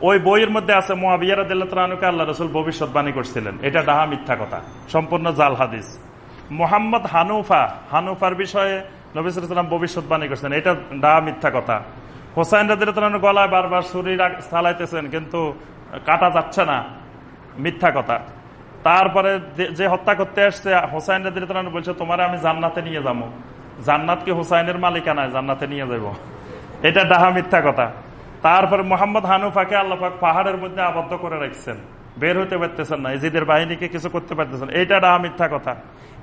ওই বইয়ের মধ্যে আছে মহাবিয়ারকে আল্লাহ রসুল ভবিষ্যৎবাণী করছিলেন। এটা ডাহা মিথ্যা কথা, সম্পূর্ণ জাল হাদিস। মোহাম্মদ হানুফা, হানুফার বিষয়ে নবিসাম ভবিষ্যৎবাণী করছেন। এটা ডাহা মিথ্যা কথা। হোসাইন রাদির গলায় বারবার শরীর চালাইতেছেন, কিন্তু কাটা যাচ্ছে না। মিথ্যা কথা। তারপরে যে হত্যা করতে আসছে, হোসাইন রাদির বলছে, তোমার আমি জান্নাতে নিয়ে যাব। জান্নাত কি হুসাইনের মালিকানায়? জান্নাতে নিয়ে যাব এটা ডাহা মিথ্যা কথা। তারপর মোহাম্মদ হানুফাকে আল্লাহাক পাহাড়ের মধ্যে আবদ্ধ করে রাখছেন। বের হতে পারতেছেন না। ইজিদের বাহিনীকে কিছু করতে পারতেছেন এইটা ডাহা মিথ্যা কথা।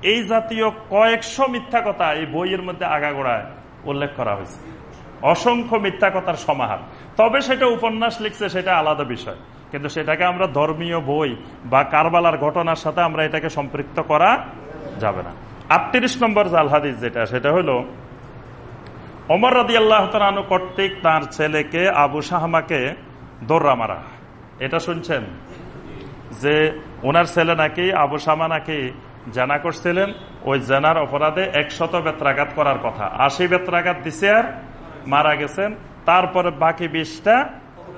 এই জাতীয় কয়েকশো মিথ্যা কথা এই বইয়ের মধ্যে আগাগোড়ায় উল্লেখ করা হয়েছে। অসংখ্য মিথ্যা কথার সমাহার। তবে সেটা উপন্যাস লিখছে, সেটা আলাদা বিষয়। কিন্তু সেটাকে আমরা ধর্মীয় বই বা কারবালার ঘটনার সাথে আমরা এটাকে সম্পৃক্ত করা যাবে না। আটত্রিশ নম্বর জাল হাদিস যেটা, সেটা হলো অমর রাদি আল্লাহ কর্তৃক তার ছেলেকে আবু শাহমাকে দৌড়া মারা। এটা শুনছেন? যে ওনার ছেলে নাকি, আবু শামা নাকি জানা করছিলেন, ওই জানার অপরাধে একশত বেত্রাঘাত করার কথা। আশি বেত্রাঘাত দিছে আর মারা গেছেন, তারপরে বাকি বিশটা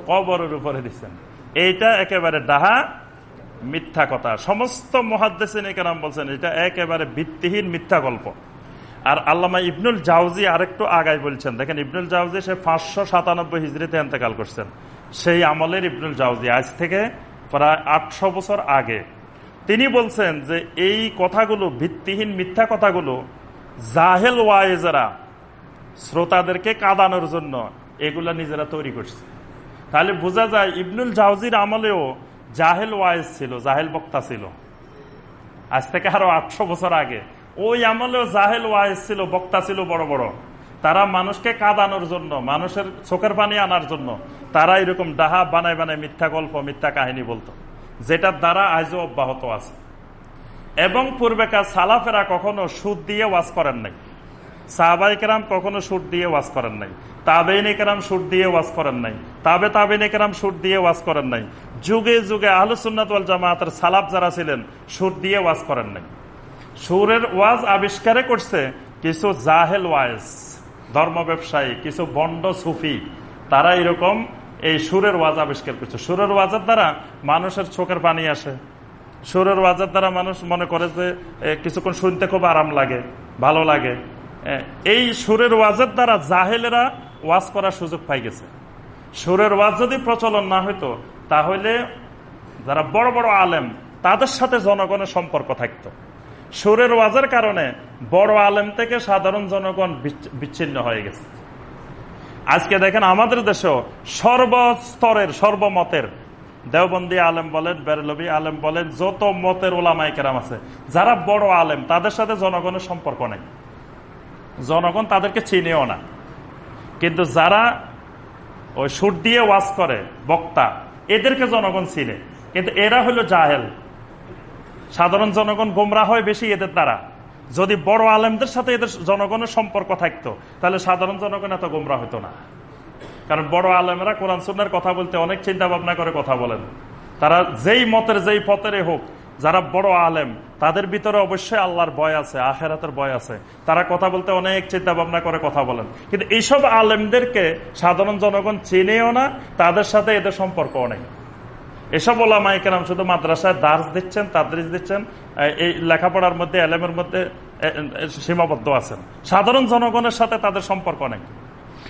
কবরের উপরে দিচ্ছেন এইটা একেবারে ডাহা, মিথ্যা কথা। সমস্ত মহাদ্দেশিন নাম বলছেন, এটা একেবারে ভিত্তিহীন মিথ্যা গল্প। আর আল্লামা ইবনুল জাউজি আরেকটু আগায় বলছেন, দেখেন ইবনুল জাউজি সে পাঁচশো সাতানব্বই হিজড়িতে এন্তেকাল করছেন। সেই আমলের ইবনুল জাউজি আজ থেকে প্রায় আটশো বছর আগে তিনি বলছেন যে এই কথাগুলো, ভিত্তিহীন মিথ্যা কথাগুলো জাহেল ওয়াইজেরা শ্রোতাদেরকে কাদানোর জন্য এগুলা নিজেরা তৈরি করছে। তাহলে বোঝা যায় ইবনুল জাউজির আমলেও জাহেল ওয়াইজ ছিল, জাহেল বক্তা ছিল। আজ থেকে আরও আটশো বছর আগে ওই আমলেও জাহেল ওয়াইজ ছিল, বক্তা ছিল বড় বড়। তারা মানুষকে কাঁদানোর জন্য, মানুষের চোখের পানি আনার জন্য তারা এরকম ডাহা বানায় বানায় মিথ্যা গল্প, মিথ্যা কাহিনী বলতো। যেটার দ্বারা আজও অব্যাহত আছে। এবং পূর্বেকার সালাফেরা কখনো সুদ দিয়ে ওয়াজ করেন নাই। সাহাবাই কেরাম কখনো সুদ দিয়ে ওয়াজ করেন নাই। তাবেইন কেরাম সুর দিয়ে ওয়াজ করেন নাই। তাবে তাবেইন কেরাম সুর দিয়ে ওয়াজ করেন নাই। যুগে যুগে আহলুসুন্নাত জামাতের সালাফ যারা ছিলেন সুর দিয়ে ওয়াজ করেন নাই। সুরের ওয়াজ আবিষ্কারে করছে কিছু জাহেল ওয়াজ ধর্ম ব্যবসায়ী, কিছু বন্ড সুফি। তারা এরকম এই সুরের ওয়াজ আবিষ্কার করছে। সুরের ওয়াজার দ্বারা মানুষের চোখের পানি আসে। সুরের ওয়াজার দ্বারা মানুষ মনে করে যে কিছুক্ষণ শুনতে খুব আরাম লাগে, ভালো লাগে। এই সুরের ওয়াজের দ্বারা জাহেলেরা ওয়াজ করার সুযোগ পাই গেছে। সুরের ওয়াজ যদি প্রচলন না হইতো, তাহলে যারা বড় বড় আলেম, তাদের সাথে জনগণের সম্পর্ক থাকতো। সুরের ওয়াজের কারণে বড় আলেম থেকে সাধারণ জনগণ বিচ্ছিন্ন হয়ে গেছে। আজকে দেখেন আমাদের দেশেও সর্বস্তরের, সর্বমতের দেওবন্দি আলেম বলেন বেরলবি আলেম বলেন, যত মতের ওলামাই কেরাম আছে, যারা বড় আলেম, তাদের সাথে জনগণের সম্পর্ক নেই। জনগণ তাদেরকে চিনেও না। কিন্তু যারা ওই সুর দিয়ে ওয়াজ করে, বক্তা, এদেরকে জনগণ চিনে। কিন্তু এরা হলো জাহেল। সাধারণ জনগণ গোমরা হয় বেশি এদের দ্বারা। যদি বড় আলেমদের সাথে এদের জনগণের সম্পর্ক থাকতো, তাহলে সাধারণ জনগণ এত গোমরা হতো না। কারণ বড় আলেমেরা কোরআন সুন্নার কথা বলতে অনেক চিন্তা ভাবনা করে কথা বলেন। তারা যেই মতের যেই পথের হোক, যারা বড় আলেম, তাদের ভিতরে অবশ্যই আল্লাহর বয় আছে, আখেরাতের বয় আছে। তারা কথা বলতে অনেক চিন্তা ভাবনা করে কথা বলেন। কিন্তু এইসব আলেমদেরকে সাধারণ জনগণ চিনেও না, তাদের সাথে এদের সম্পর্ক অনেক এসব ওলামাই কেন শুধু মাদ্রাসায় দাস দিচ্ছেন, তাদরিস দিচ্ছেন এই লেখাপড়ার মধ্যে, এলেমের মধ্যে সীমাবদ্ধ আছেন। সাধারণ জনগণের সাথে তাদের সম্পর্ক নেই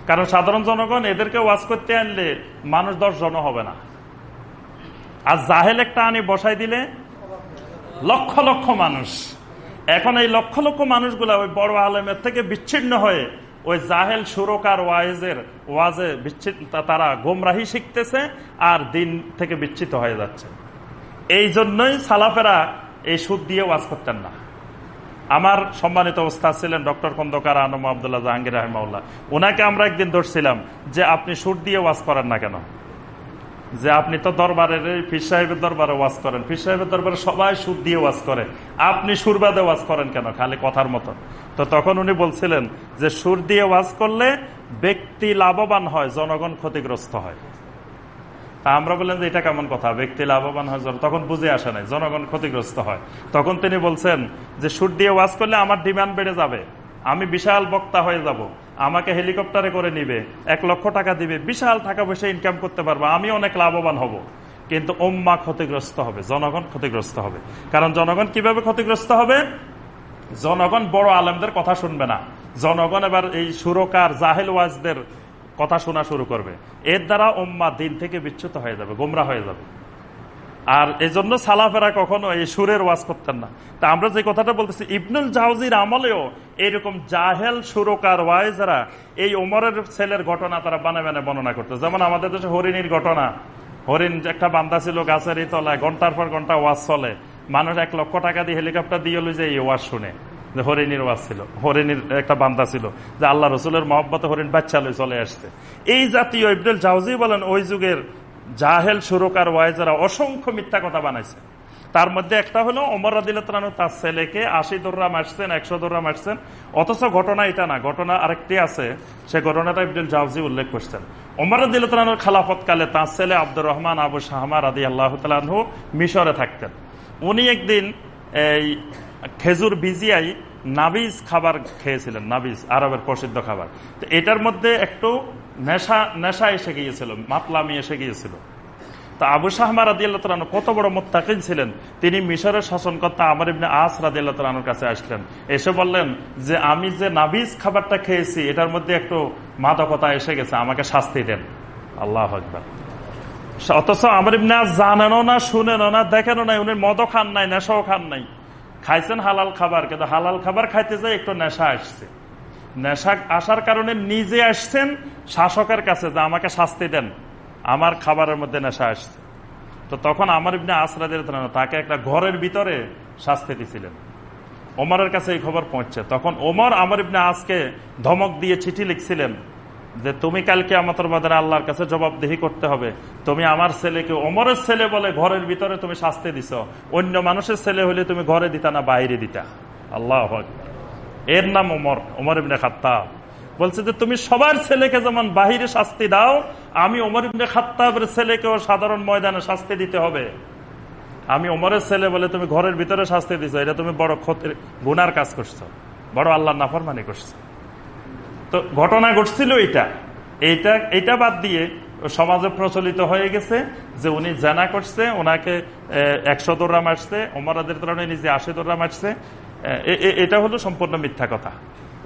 কারণ সাধারণ জনগণ এদেরকে ওয়াজ করতে আনলে মানুষ দশ জন হবে না। আর জাহেল একটা আনি বসাই দিলে লক্ষ লক্ষ মানুষ। এখন এই লক্ষ লক্ষ মানুষগুলা ওই বড় আলেমের থেকে বিচ্ছিন্ন হয়ে ওই জাহেল সুরকার ওয়াইজের ওয়াজে বিচ্ছিন্ন তারা গোমরাহি শিখতেছে আর দিন থেকে বিচ্ছিত হয়ে যাচ্ছে। এই জন্যই সালাফেরা এই সুদ দিয়ে ওয়াজ করতেন না। আমার সম্মানিত অবস্থা ছিলেন ডক্টর খন্দকার আনম আবদুল্লাহ জাহাঙ্গীর রহমাউল্লাহ ওনাকে আমরা একদিন ধরছিলাম যে আপনি সুর দিয়ে ওয়াজ করেন না কেন? যে আপনি তো দরবারের ফির সাহেবের দরবারে ওয়াজ করেন। ফির সাহেবের দরবারে সবাই সুর দিয়ে ওয়াজ করে। আপনি সুরবাদে ওয়াজ করেন কেন? খালি কথার মতো তো তখন উনি বলছিলেন যে, সুর দিয়ে ওয়াজ করলে ব্যক্তি লাভবান হয়, জনগণ ক্ষতিগ্রস্ত হয়। তা আমরা বললেন যে, এটা কেমন কথা? ব্যক্তি লাভবান হয় তখন বুঝে আসে নাই, জনগণ ক্ষতিগ্রস্ত হয়। তখন তিনি বলছেন যে, সুর দিয়ে ওয়াজ করলে আমার ডিমান্ড বেড়ে যাবে, আমি বিশাল বক্তা হয়ে যাব, আমাকে হেলিকপ্টারে করে নিবে, এক লক্ষ টাকা দিবে, বিশাল টাকা পয়সা ইনকাম করতে পারব, আমি অনেক লাভবান হব। কিন্তু ওম্মা ক্ষতিগ্রস্ত হবে, জনগণ ক্ষতিগ্রস্ত হবে। কারণ জনগণ কীভাবে ক্ষতিগ্রস্ত হবে? জনগণ বড় আলেমদের কথা শুনবে না। জনগণ এবার এই সুরকার, জাহেল ওয়াজদের কথা শোনা শুরু করবে। এর দ্বারা ওম্মা দিন থেকে বিচ্যুত হয়ে যাবে, গোমরা হয়ে যাবে। আর এই জন্য সালাফেরা কখনো এই সুরের ওয়াজ করতেন না। তা আমরা যে কথাটা বলতেছি, ইবনুল জাহাজির আমলেও এইরকম জাহেল, সুরকার ওয়াইজারা এই ওমরের ছেলের ঘটনা তারা বানে বানে বর্ণনা করতো। যেমন আমাদের দেশে হরিণীর ঘটনা। হরিণ, একটা বান্দা ছিল গাছের তলায় ঘণ্টার পর ঘণ্টা ওয়াজ চলে। মানুষ এক লক্ষ টাকা দিয়ে হেলিকপ্টার দিয়ে যে এই ওয়াজ শুনে। যে হরিণীর ওয়াজ ছিল। হরিণীর একটা বান্দা ছিল, যে আল্লাহ রসুলের মহব্বতে হরিণ বাচ্চা চলে আসছে। এই জাতীয় ইবদুল জাউজি বলেন, ওই যুগের জাহেল, সুরকার ওয়াইজারা অসংখ্য মিথ্যা কথা বানাইছে। তার মধ্যে একটা হলো অমর রাদিলানু তার ছেলেকে আশি দোররা মারছেন, একশো দোররা মারছেন। অথচ ঘটনা এটা না, ঘটনা আরেকটি আছে, সে ঘটনাটা ইবদুল জাউজি উল্লেখ করছেন। অমর রাদিলানুর খালাফতকালে তার ছেলে আব্দুর রহমান আবু শাহমা রাদি আল্লাহ তালু মিশরে থাকতেন। উনি একদিন এই খেজুর বিজিয়াই নাবিজ খাবার খেয়েছিলেন, নাবিজ, আরবের প্রসিদ্ধ খাবার। তো এটার মধ্যে একটু নেশা নেশা এসে গিয়েছিল মাতলামি এসে গিয়েছিল। তা আবু শাহমা রাদিয়াল্লাহ কত বড় মোত্তাকিন ছিলেন, তিনি মিশরের শাসনকর্তা আমার ইবনে আস রাদিয়াল্লাহর কাছে আসলেন। এসে বললেন যে, আমি যে নাবিজ খাবারটা খেয়েছি, এটার মধ্যে একটু মাদকতা এসে গেছে, আমাকে শাস্তি দেন। আল্লাহ আকবর। অথচ আমার আস জানেনও না, শুনেনও না, দেখেনও নাই, উনি মদও খান নাই, নেশাও খান নাই। খাইছেন হালাল খাবার, কিন্তু হালাল খাবার খাইতে যায় একটু নেশা আসছে। নেশা আসার কারণে নিজে আসছেন শাসকের কাছে, যে আমাকে শাস্তি দেন। আমার খাবারের মধ্যে নেশা আসছে। তো তখন আমার ইবনে আসরাদের তাকে একটা ঘরের ভিতরে শাস্তি দিছিলেন। ওমরের কাছে এই খবর পৌঁছছে তখন ওমর আমার ইবনে আজকে ধমক দিয়ে চিঠি লিখছিলেন যে তুমি কালকে আমাদের মাদারে আল্লাহর কাছে জবাবদেহি করতে হবে। তুমি আমার ছেলেকে অমরের ছেলে বলে ঘরের ভিতরে তুমি শাস্তি দিছ। অন্য মানুষের ছেলে হলে তুমি ঘরে দিতা না, বাইরে দিতা। আল্লাহ এর নাম ওমর ওমর ইবনে খাত্তাব। বলছে যে তুমি সবার ছেলেকে যেমন বাহিরে শাস্তি দাও, আমি ওমর ইবনে খাত্তাবের ছেলেকেও সাধারণ ময়দানে শাস্তি দিতে হবে। আমি ওমরের ছেলে বলে তুমি ঘরের ভিতরে শাস্তি দিছো, এটা তুমি বড় ক্ষতির, গুনার কাজ করছ। বড় আল্লাহ নাফরমানি করছ। তো ঘটনা ঘটছিল এটা। এইটা এটা বাদ দিয়ে সমাজে প্রচলিত হয়ে গেছে যে উনি জানা করছে ওনাকে একশো দোররা মারছে ওমরাদের কারণে নিজে আশি দোররা মারছে। এটা হলো সম্পূর্ণ মিথ্যা কথা।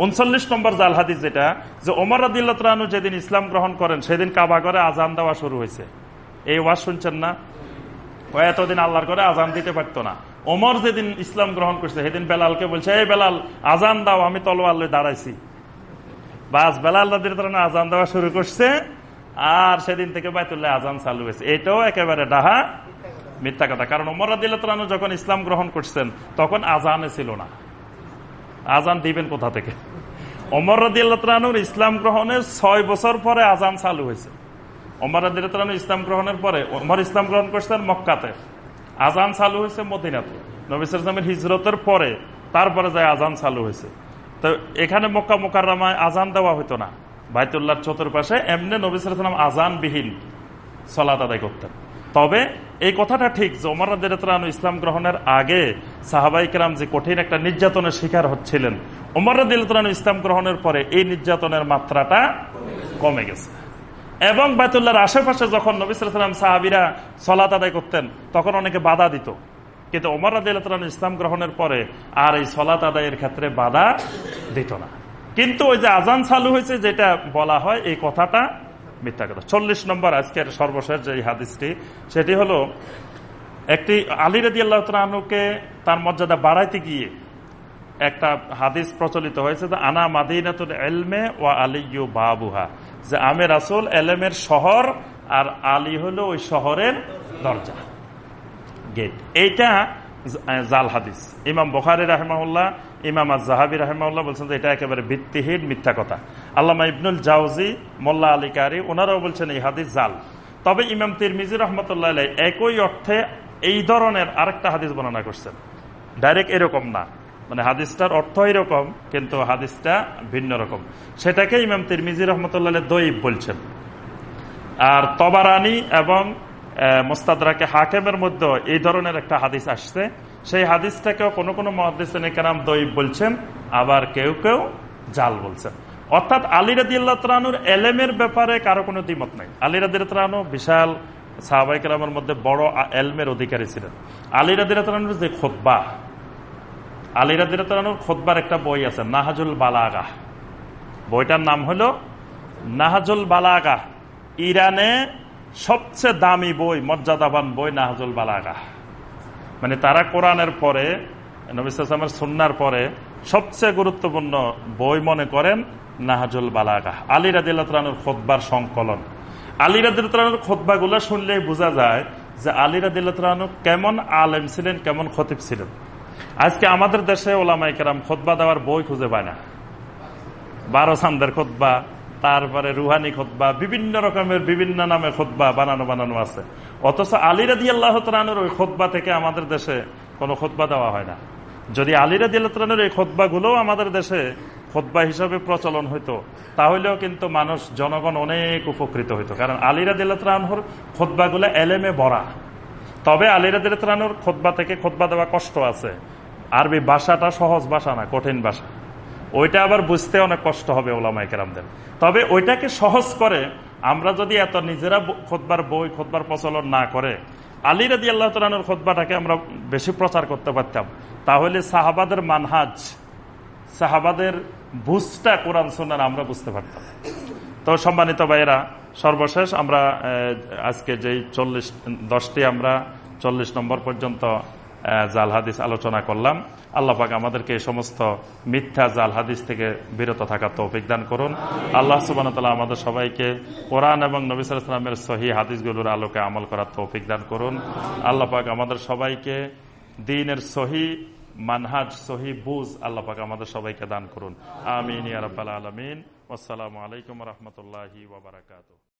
উনচল্লিশ নম্বর জাল হাদিস যেটা, যে ওমর রাদিল্লাহনু যেদিন ইসলাম গ্রহণ করেন, সেদিন কাবা করে আজান দেওয়া শুরু হয়েছে। এই ওয়াজ শুনছেন না? ও এতদিন আল্লাহর করে আজান দিতে পারতো না। ওমর যেদিন ইসলাম গ্রহণ করছে, সেদিন বেলালকে বলছে, এই বেলাল আজান দাও, আমি তলোয়ার দাঁড়াইছি। বাস বেলাল আজান দেওয়া শুরু করছে, আর সেদিন থেকে বাইতুল্লাহ আজান চালু হয়েছে। এটাও একেবারে ডাহা, মিথ্যা কথা। কারণ ওমর রাদিল্লাহনু যখন ইসলাম গ্রহণ করছেন, তখন আজানে ছিল না। আজান দিবেন কোথা থেকে? অমর রাদিয়ালুর ইসলাম গ্রহণের ছয় বছর পরে আজান চালু হয়েছে। অমর রাদিয়ালু ইসলাম গ্রহণের পরে অমর ইসলাম গ্রহণ করছেন মক্কাতে। আজান চালু হয়েছে মদিনাতে। নবিসামের হিজরতের পরে, তারপরে যায় আজান চালু হয়েছে। তো এখানে মক্কা মোকাররামায় আজান দেওয়া হতো না। বাইতুল্লাহ চতুর্পাশে এমনি নবিসাম আজান বিহীন সলাত আদায় করতেন। তবে এই কথাটা ঠিক যে ওমর রাদিরাতরানু ইসলাম গ্রহণের আগে সাহাবাইকরাম যে কঠিন একটা নির্যাতনের শিকার হচ্ছিলেন, ওমর রাদিরাতরানু ইসলাম গ্রহণের পরে এই নির্যাতনের মাত্রাটা কমে গেছে। এবং বায়তুল্লাহর আশেপাশে যখন নবিসাম সাহাবিরা সলাত আদায় করতেন, তখন অনেকে বাধা দিত। কিন্তু ওমর রাদিরাতরানু ইসলাম গ্রহণের পরে আর এই সলাত আদায়ের ক্ষেত্রে বাধা দিত না। কিন্তু ওই যে আজান চালু হয়েছে, যেটা বলা হয়, এই কথাটা মিথ্যা কথা। চল্লিশ নম্বর আজকের সর্বশেষ যে হাদিসটি, সেটি হলো, একটি আলী রাজি আল্লাহকে তার মর্যাদা বাড়াইতে গিয়ে একটা হাদিস প্রচলিত হয়েছে যে, আনা মাদিনাতুল এলমে ও আলিউ বাবুহা। যে আমের আসল এলেমের শহর আর আলী হলো ওই শহরের দরজা। গেট। এইটা জাল হাদিস। ইমাম বখারি রাহেমাউল্লাহ ইমাম জাহাবি রাহেমাউল্লাহ বলছেন যে এটা একেবারে ভিত্তিহীন মিথ্যা কথা। আল্লামা ইবনুল জাউজি, মোল্লা আলী কারি ওনারাও বলছেন এই হাদিস জাল। তবে ইমাম তিরমিজি রহমতুল্লাহ একই অর্থে এই ধরনের আরেকটা হাদিস বর্ণনা করছেন। ডাইরেক্ট এরকম না। মানে হাদিসটার অর্থ এরকম, কিন্তু হাদিসটা ভিন্ন রকম। সেটাকে ইমাম তিরমিজি রহমতুল্লাহ দইব বলছেন। আর তবারানি এবং মোস্তাদাকে হাকেমের মধ্যে এই ধরনের একটা হাদিস আসছে। সেই হাদিসটাকেও কোনো কোনো মহাদিসেন কেরাম দইব বলছেন, আবার কেউ কেউ জাল বলছেন। অর্থাৎ আলী এলেমের ব্যাপারে কারও কোনো দ্বিমত নাই। আলী রাদিউল্লাহনু বিশাল সাহাবাই কালামের মধ্যে বড় এলমের অধিকারী ছিলেন। আলী রাদিউল্লাহনুর যে খোদ্া আলী রাদিউল্লাহনুর খোদ্বার একটা বই আছে, নাহাজুল বালাগা বইটার নাম হলো নাহাজুল বালাগা ইরানে সবচেয়ে দামি বই, মর্যাদাবান বই, নাহাজুল বালাগা। মানে তারা কোরআনের পরে নবিসের সুন্নার পরে সবচেয়ে গুরুত্বপূর্ণ বই মনে করেন নাহাজুল বালাগা। আলী রাদিল্লাহনুর খোদবার সংকলন। আলী রাদিল্লাহনুর খোদবাগুলো শুনলেই বোঝা যায় যে আলী রাদিল্লাহনু কেমন আলেম ছিলেন, কেমন খতিব ছিলেন। আজকে আমাদের দেশে ওলামাই কেরাম খোদবা দেওয়ার বই খুঁজে পায় না। বারো সান্দের খোদবা তারপরে রুহানি খোদবা বিভিন্ন রকমের বিভিন্ন নামে খোদবা বানানো বানানো আছে। অথচ আলী রাদি আল্লাহ ওই খোদবা থেকে আমাদের দেশে কোনো খোদবা দেওয়া হয় না। যদি আলী রাদি আল্লাহ তালানোর এই খোদবাগুলোও আমাদের দেশে খোদবা হিসাবে প্রচলন হইতো, তাহলেও কিন্তু মানুষ, জনগণ অনেক উপকৃত হইতো। কারণ আলী রাদি আল্লাহ তালানোর খোদবাগুলো এলেমে ভরা। তবে আলী রাদি তালানোর খোদবা থেকে খোদবা দেওয়া কষ্ট আছে। আরবি ভাষাটা সহজ ভাষা না, কঠিন ভাষা। ওইটা আবার বুঝতে অনেক কষ্ট হবে ওলামাইকেরামদের তবে ওইটাকে সহজ করে আমরা যদি এত নিজেরা খোদবার বই, খোদবার প্রচলন না করে, আলী রাদি আল্লাহ তালানোর খোদবাটাকে আমরা বেশি প্রচার করতে পারতাম, তাহলে সাহাবাদের মানহাজ, সাহাবাদের বুঝটা কোরআন সোনার আমরা বুঝতে পারতাম। তো সম্মানিত ভাইয়েরা, সর্বশেষ আমরা আজকে যেই চল্লিশ, দশটি আমরা চল্লিশ নম্বর পর্যন্ত জাল হাদিস আলোচনা করলাম। আল্লাহ পাক আমাদেরকে এই সমস্ত মিথ্যা জাল হাদিস থেকে বিরত থাকার তৌফিক দান করুন। আল্লাহ সুবান তালা আমাদের সবাইকে কোরআন এবং নবিসামের সহি হাদিসগুলোর আলোকে আমল করার তৌফিক দান করুন। আল্লাহ পাক আমাদের সবাইকে দিনের সহি, মানহাজ সহি বুজ আল্লাহ পাক আমাদের সবাইকে দান করুন। আমিন আলমিন। আসসালামু আলাইকুম রহমতুল্লাহি ওবরাকাত